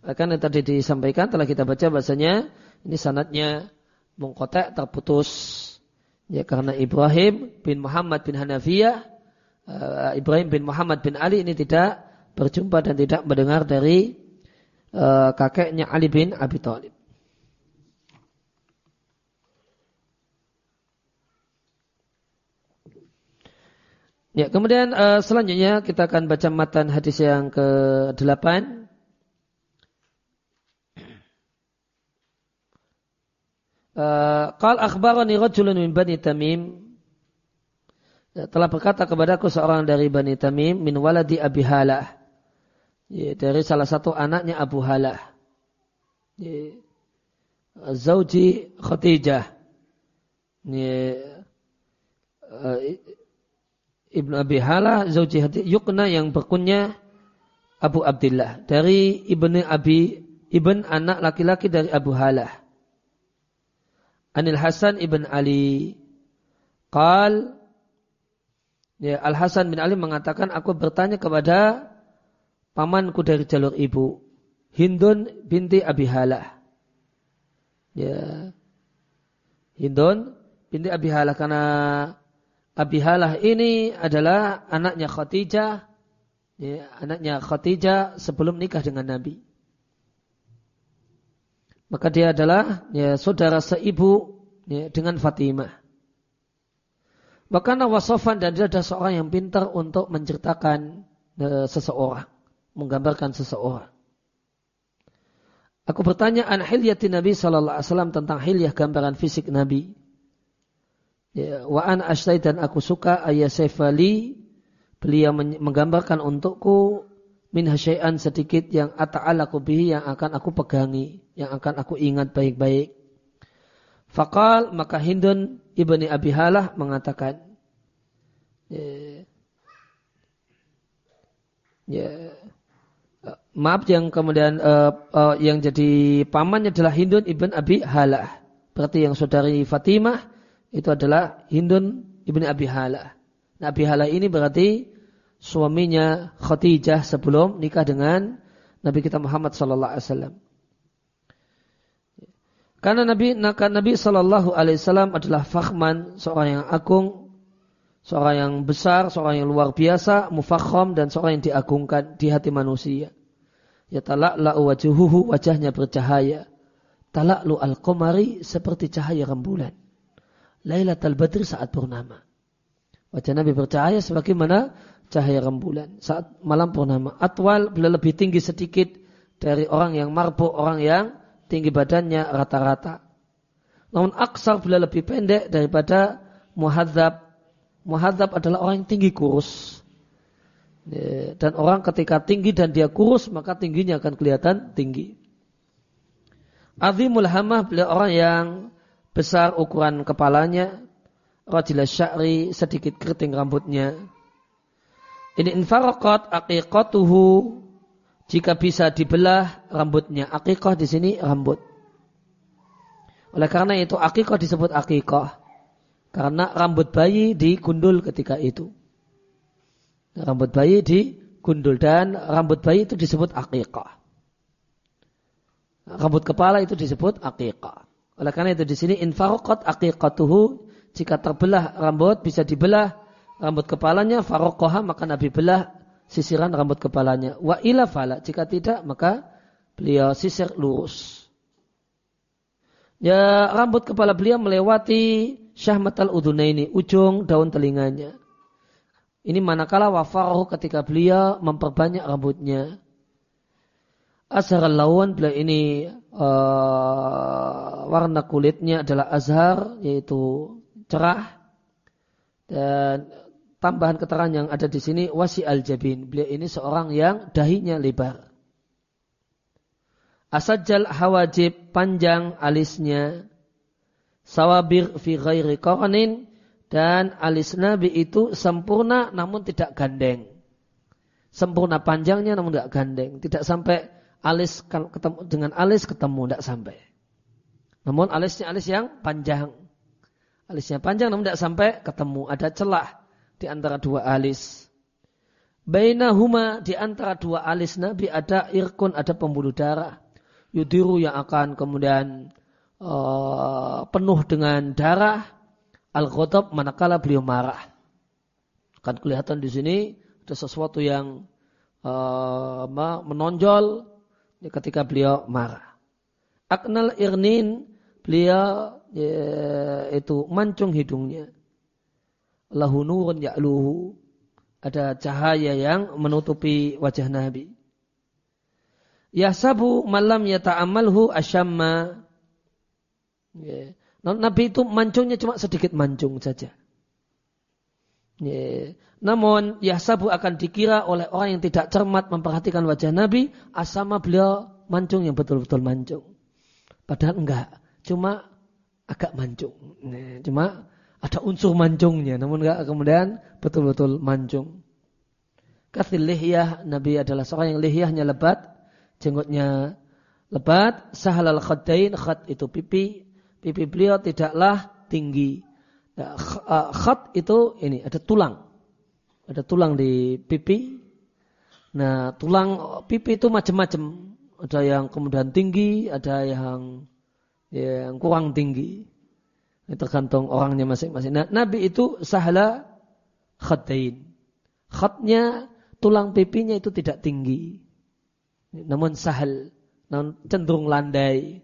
Akan yang tadi disampaikan telah kita baca bahasanya ini sanatnya mengkotek terputus. Ya karena Ibrahim bin Muhammad bin Hanafiyah, uh, Ibrahim bin Muhammad bin Ali ini tidak berjumpa dan tidak mendengar dari uh, kakeknya Ali bin Abi Thalib. Ya, kemudian uh, selanjutnya kita akan baca matan hadis yang ke-8 Eh, qal akhbarani rajulun min Bani Tamim. Ya, telah berkata kepadaku seorang dari Bani Tamim min waladi Abi Halah. Ya, dari salah satu anaknya Abu Halah. Ya, Zauji Khadijah. Ya, uh, Ibnu Abi Halah Zauji Khadijah yukna yang berkunya Abu Abdullah dari Ibnu Abi Ibn anak laki-laki dari Abu Halah Anil Hasan ibn Ali. Qal Ya, Al Hasan bin Ali mengatakan aku bertanya kepada pamanku dari jalur ibu, Hindun binti Abi Halah. Ya. Hindun binti Abi Halah karena Abi Halah ini adalah anaknya Khadijah, ya, anaknya Khadijah sebelum nikah dengan Nabi maka dia adalah ya, saudara seibu ya, dengan Fatimah. Bahkan wasofan dan dia adalah seorang yang pintar untuk menceritakan uh, seseorang, menggambarkan seseorang. Aku bertanya an hilyati Nabi Sallallahu Alaihi Wasallam tentang hilyah gambaran fisik Nabi. Ya, wa an ashtay dan aku suka ayat Saifali beliau menggambarkan untukku min hasyai'an sedikit yang ata'alaku bihi yang akan aku pegangi, yang akan aku ingat baik-baik. Fakal maka Hindun ibni Abi Halah mengatakan, ya, ya, maaf yang kemudian uh, uh, yang jadi pamannya adalah Hindun ibn Abi Halah. Berarti yang saudari Fatimah itu adalah Hindun ibni Abi Halah. Nah, Abi Halah ini berarti suaminya Khadijah sebelum nikah dengan Nabi kita Muhammad sallallahu alaihi wasallam. Karena Nabi Nabi sallallahu alaihi wasallam adalah fakhman, seorang yang agung, seorang yang besar, seorang yang luar biasa, mufakham dan seorang yang diagungkan di hati manusia. Ya talakla wajuhuhu wajahnya bercahaya. Talaklu al-qamari seperti cahaya rembulan. Lailatul Badri saat purnama. Wajah Nabi bercahaya sebagaimana cahaya rembulan saat malam purnama. Atwal bila lebih tinggi sedikit dari orang yang marbuk, orang yang tinggi badannya rata-rata. Namun aksar bila lebih pendek daripada muhadzab. Muhadzab adalah orang yang tinggi kurus. Ya, dan orang ketika tinggi dan dia kurus maka tingginya akan kelihatan tinggi. Azimul hamah beliau orang yang besar ukuran kepalanya. Rajilah sya'ri sedikit keriting rambutnya ini infarokot akikotuhu jika bisa dibelah rambutnya. Akikoh di sini rambut. Oleh karena itu akikoh disebut akikoh. Karena rambut bayi digundul ketika itu. Rambut bayi digundul dan rambut bayi itu disebut akikoh. Rambut kepala itu disebut akikoh. Oleh karena itu di sini infarokot akikotuhu jika terbelah rambut bisa dibelah rambut kepalanya farokoha maka Nabi belah sisiran rambut kepalanya. Wa ila fala jika tidak maka beliau sisir lurus. Ya rambut kepala beliau melewati syahmatal udunaini ujung daun telinganya. Ini manakala wafaroh ketika beliau memperbanyak rambutnya. Azhar lawan beliau ini uh, warna kulitnya adalah azhar yaitu cerah dan tambahan keterangan yang ada di sini wasi al jabin. Beliau ini seorang yang dahinya lebar. Asajal hawajib panjang alisnya. Sawabir fi ghairi qarnin dan alis Nabi itu sempurna namun tidak gandeng. Sempurna panjangnya namun tidak gandeng. Tidak sampai alis ketemu dengan alis ketemu tidak sampai. Namun alisnya alis yang panjang. Alisnya panjang namun tidak sampai ketemu. Ada celah di antara dua alis. Bainahuma di antara dua alis Nabi ada irkun, ada pembuluh darah. Yudiru yang akan kemudian uh, penuh dengan darah al-ghadab manakala beliau marah. Kan kelihatan di sini ada sesuatu yang uh, menonjol ketika beliau marah. Aknal irnin beliau ya, itu mancung hidungnya. Lahu nurun ya'luhu. Ada cahaya yang menutupi wajah Nabi. Yasabu malam yata'amalhu asyamma Ya. Nabi itu mancungnya cuma sedikit mancung saja. Ya. Namun Yahsabu akan dikira oleh orang yang tidak cermat memperhatikan wajah Nabi, asama beliau mancung yang betul-betul mancung. Padahal enggak, cuma agak mancung. Ya. Cuma ada unsur mancungnya, namun enggak kemudian betul-betul mancung. Kathil lihyah, Nabi adalah seorang yang lihyahnya lebat, jenggotnya lebat, sahal al khadain, khad itu pipi, pipi beliau tidaklah tinggi. Ya, uh, khat itu ini ada tulang. Ada tulang di pipi. Nah, tulang pipi itu macam-macam. Ada yang kemudian tinggi, ada yang yang kurang tinggi. Ini tergantung orangnya masing-masing. Nah, Nabi itu sahla khatain. Khatnya tulang pipinya itu tidak tinggi. Namun sahal, namun cenderung landai.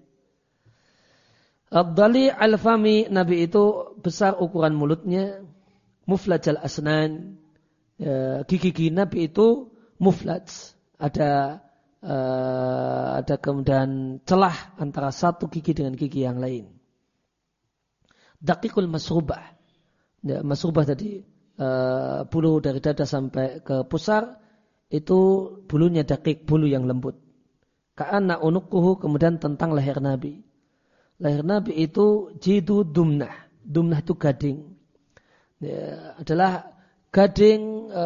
Abdali al-fami Nabi itu besar ukuran mulutnya, muflajal asnan. Ya, gigi-gigi Nabi itu muflaj. Ada uh, ada kemudian celah antara satu gigi dengan gigi yang lain. Dakikul masrubah. Ya, masrubah tadi uh, bulu dari dada sampai ke pusar itu bulunya dakik, bulu yang lembut. Ka'anna unukuhu kemudian tentang leher Nabi lahir Nabi itu jidu dumnah. Dumnah itu gading. Ya, adalah gading e,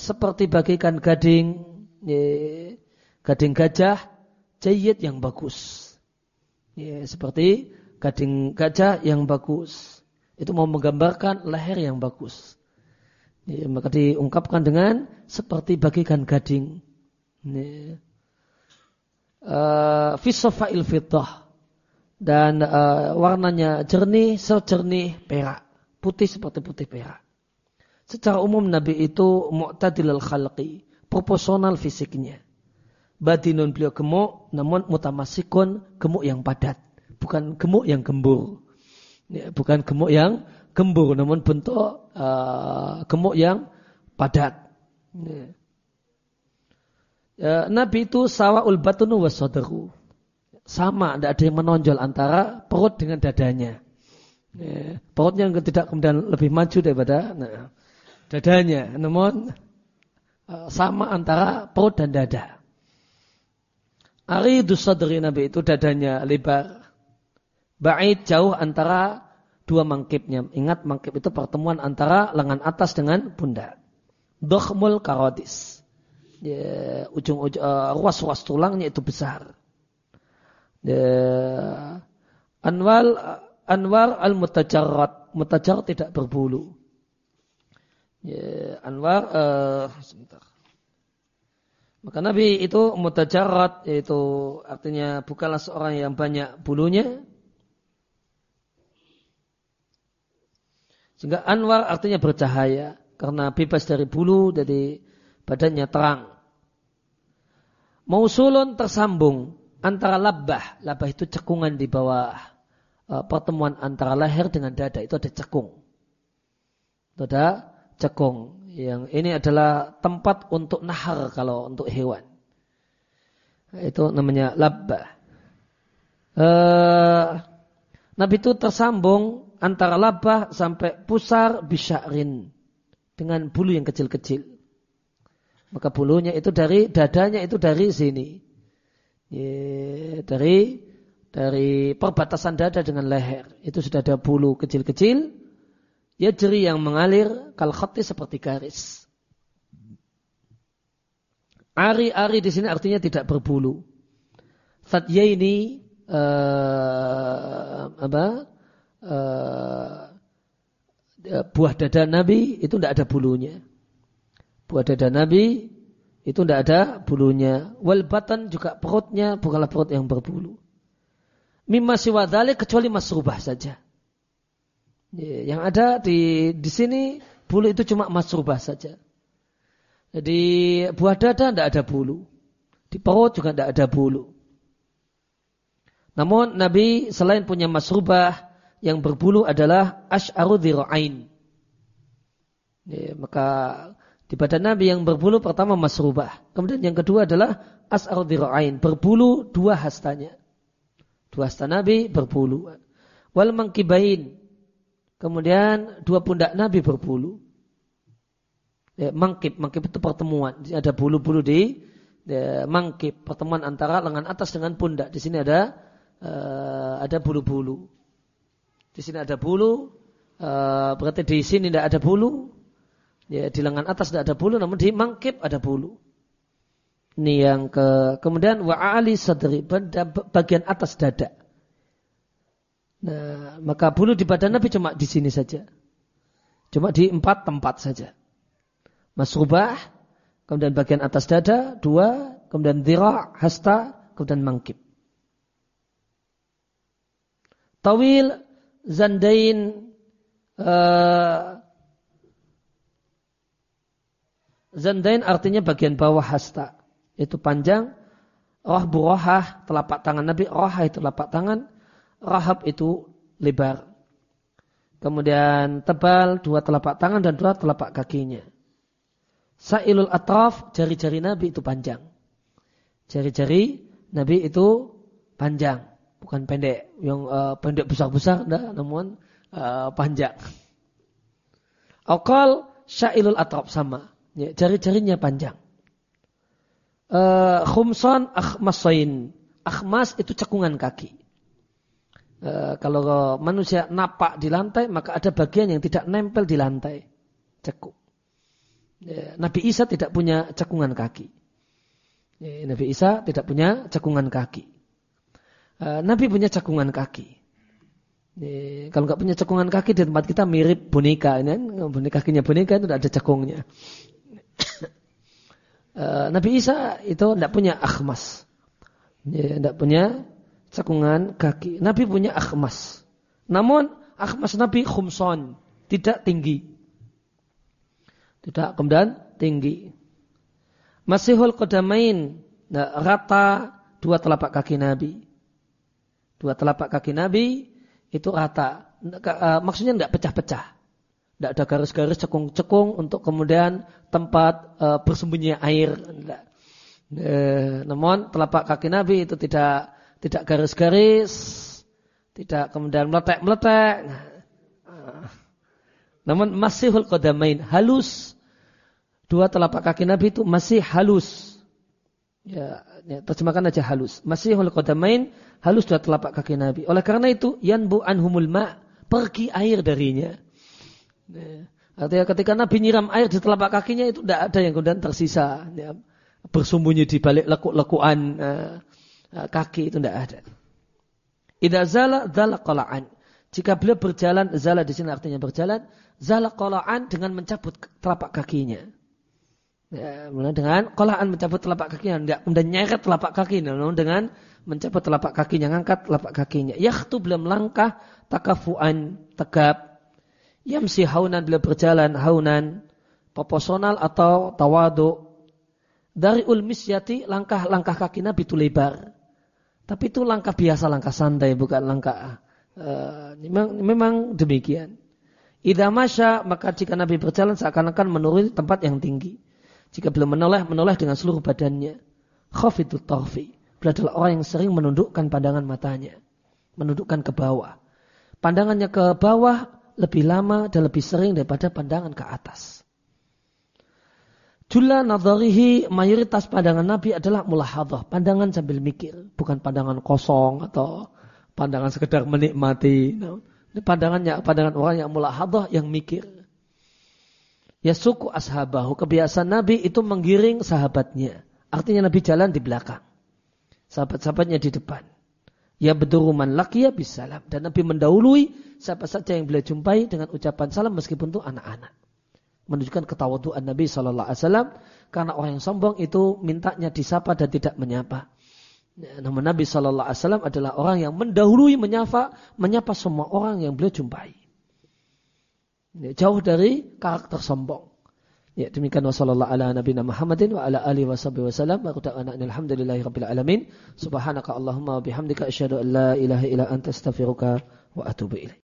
seperti bagikan gading ya, gading gajah jayid yang bagus. Ya, seperti gading gajah yang bagus. Itu mau menggambarkan leher yang bagus. Ya, maka diungkapkan dengan seperti bagikan gading. Ya. Uh, Fisofail fitah dan uh, warnanya jernih sejernih perak, putih seperti putih perak. Secara umum Nabi itu mu'tadil al-khalqi, proporsional fisiknya. Badinun beliau gemuk, namun mutamasikun gemuk yang padat, bukan gemuk yang gembur. Ya, bukan gemuk yang gembur, namun bentuk uh, gemuk yang padat. Ya. Ya, Nabi itu sawaul batunu wasadaru sama, tidak ada yang menonjol antara perut dengan dadanya. Ya, perutnya tidak kemudian lebih maju daripada nah, dadanya, namun uh, sama antara perut dan dada. Ari sadri Nabi itu dadanya lebar. Ba'id jauh antara dua mangkipnya. Ingat mangkip itu pertemuan antara lengan atas dengan pundak. Dokhmul karotis. Ya, ujung-ujung uh, ruas-ruas tulangnya itu besar. Ya, anwal anwar al mutajarrad mutajarrad tidak berbulu. Ya, anwar uh, sebentar. Maka Nabi itu mutajarrad yaitu artinya bukanlah seorang yang banyak bulunya. Sehingga anwar artinya bercahaya karena bebas dari bulu jadi badannya terang. Mausulun tersambung antara labah, labah itu cekungan di bawah uh, pertemuan antara leher dengan dada itu ada cekung. Itu ada cekung. Yang ini adalah tempat untuk nahar kalau untuk hewan. Itu namanya labah. Uh, Nabi itu tersambung antara labah sampai pusar bisya'rin dengan bulu yang kecil-kecil. Maka bulunya itu dari dadanya itu dari sini Ya, dari dari perbatasan dada dengan leher. Itu sudah ada bulu kecil-kecil. Ya jeri yang mengalir kal seperti garis. Ari-ari di sini artinya tidak berbulu. Fatya ini uh, apa? Uh, buah dada Nabi itu tidak ada bulunya. Buah dada Nabi itu tidak ada bulunya. Wal batan juga perutnya bukanlah perut yang berbulu. Mimma siwadale kecuali masrubah saja. Yang ada di di sini bulu itu cuma masrubah saja. Jadi buah dada tidak ada bulu. Di perut juga tidak ada bulu. Namun Nabi selain punya masrubah yang berbulu adalah ash'aru dhira'ain. Ya, maka di badan Nabi yang berbulu pertama masrubah. Kemudian yang kedua adalah ash'aru dhira'ain. Berbulu dua hastanya. Dua hasta Nabi berbulu. Wal mangkibain. Kemudian dua pundak Nabi berbulu ya, mangkip, mangkip itu pertemuan. Ada bulu-bulu di ya, mangkip, pertemuan antara lengan atas dengan pundak. Di sini ada uh, ada bulu-bulu. Di sini ada bulu, uh, berarti di sini tidak ada bulu. Ya, di lengan atas tidak ada bulu, namun di mangkip ada bulu. Ini yang ke kemudian wa'ali sadri bagian atas dada. Nah, maka bulu di badan Nabi cuma di sini saja. Cuma di empat tempat saja masrubah, kemudian bagian atas dada, dua, kemudian dhira, hasta, kemudian mangkib. Tawil, zandain, uh, zandain artinya bagian bawah hasta. Itu panjang, roh burohah, telapak tangan Nabi, rohah itu telapak tangan, rahab itu lebar. Kemudian tebal, dua telapak tangan dan dua telapak kakinya. Sa'ilul atraf, jari-jari Nabi itu panjang. Jari-jari Nabi itu panjang. Bukan pendek. Yang uh, pendek besar-besar, namun uh, panjang. Akal sa'ilul atraf sama. Ya, jari-jarinya panjang. Uh, khumsan akhmasain. Akhmas itu cekungan kaki. Uh, kalau manusia napak di lantai, maka ada bagian yang tidak nempel di lantai. Cekuk. Ya, Nabi Isa tidak punya cekungan kaki. Ya, Nabi Isa tidak punya cekungan kaki. Uh, Nabi punya cekungan kaki. Ya, kalau nggak punya cekungan kaki di tempat kita mirip boneka, ini kan boneka kakinya boneka itu tidak ada cekungnya. Uh, Nabi Isa itu tidak punya akhmas, tidak punya cekungan kaki. Nabi punya akhmas. Namun akhmas Nabi khumson, tidak tinggi. Tidak kemudian tinggi. Masihul kodamain. Nah, rata dua telapak kaki Nabi. Dua telapak kaki Nabi itu rata. Uh, maksudnya tidak pecah-pecah. Tidak ada garis-garis cekung-cekung untuk kemudian tempat uh, bersembunyi air. Uh, namun telapak kaki Nabi itu tidak tidak garis-garis, tidak kemudian meletek-meletek. Nah, namun masihul kodamain halus dua telapak kaki Nabi itu masih halus. Ya, ya terjemahkan aja halus. Masih oleh kodamain halus dua telapak kaki Nabi. Oleh karena itu yanbu anhumul ma pergi air darinya. Ya. Artinya ketika Nabi nyiram air di telapak kakinya itu tidak ada yang kemudian tersisa. Ya, bersembunyi di balik lekuk-lekuan uh, kaki itu tidak ada. Ida zala zala kolaan. Jika beliau berjalan, zala di sini artinya berjalan, zala kolaan dengan mencabut telapak kakinya. Ya, dengan kolaan mencabut telapak kakinya, tidak kemudian nyeret telapak kaki, namun dengan mencabut telapak kakinya, ngangkat telapak kakinya. Yakhtu belum langkah takafuan tegap. Yamsi haunan beliau berjalan haunan proporsional atau tawadu. Dari ulmisyati langkah-langkah kaki Nabi itu lebar. Tapi itu langkah biasa, langkah santai, bukan langkah uh, memang, memang demikian. Idza masya maka jika Nabi berjalan seakan-akan menuruni tempat yang tinggi. Jika beliau menoleh, menoleh dengan seluruh badannya. Khafidut tarfi. Beliau adalah orang yang sering menundukkan pandangan matanya. Menundukkan ke bawah. Pandangannya ke bawah lebih lama dan lebih sering daripada pandangan ke atas. Jula nadharihi mayoritas pandangan Nabi adalah mulahadhah. Pandangan sambil mikir. Bukan pandangan kosong atau pandangan sekedar menikmati. Ini pandangannya, pandangan orang yang mulahadhah yang mikir. Ya suku ashabahu. Kebiasaan Nabi itu menggiring sahabatnya. Artinya Nabi jalan di belakang. Sahabat-sahabatnya di depan. Ya beduruman lakiya bisalam. Dan Nabi mendahului siapa saja yang beliau jumpai dengan ucapan salam meskipun itu anak-anak. Menunjukkan ketawaduan Nabi Wasallam karena orang yang sombong itu mintanya disapa dan tidak menyapa. Ya, namun Nabi Wasallam adalah orang yang mendahului menyapa, menyapa semua orang yang beliau jumpai. Jauh dari karakter sombong. Ya demikian wasallallahu ala nabiyina Muhammadin wa ala alihi washabihi wasallam. Wa quta'ana alhamdulillahi rabbil alamin. Subhanaka allahumma wa bihamdika asyhadu an la ilaha illa anta astaghfiruka wa atubu ilaik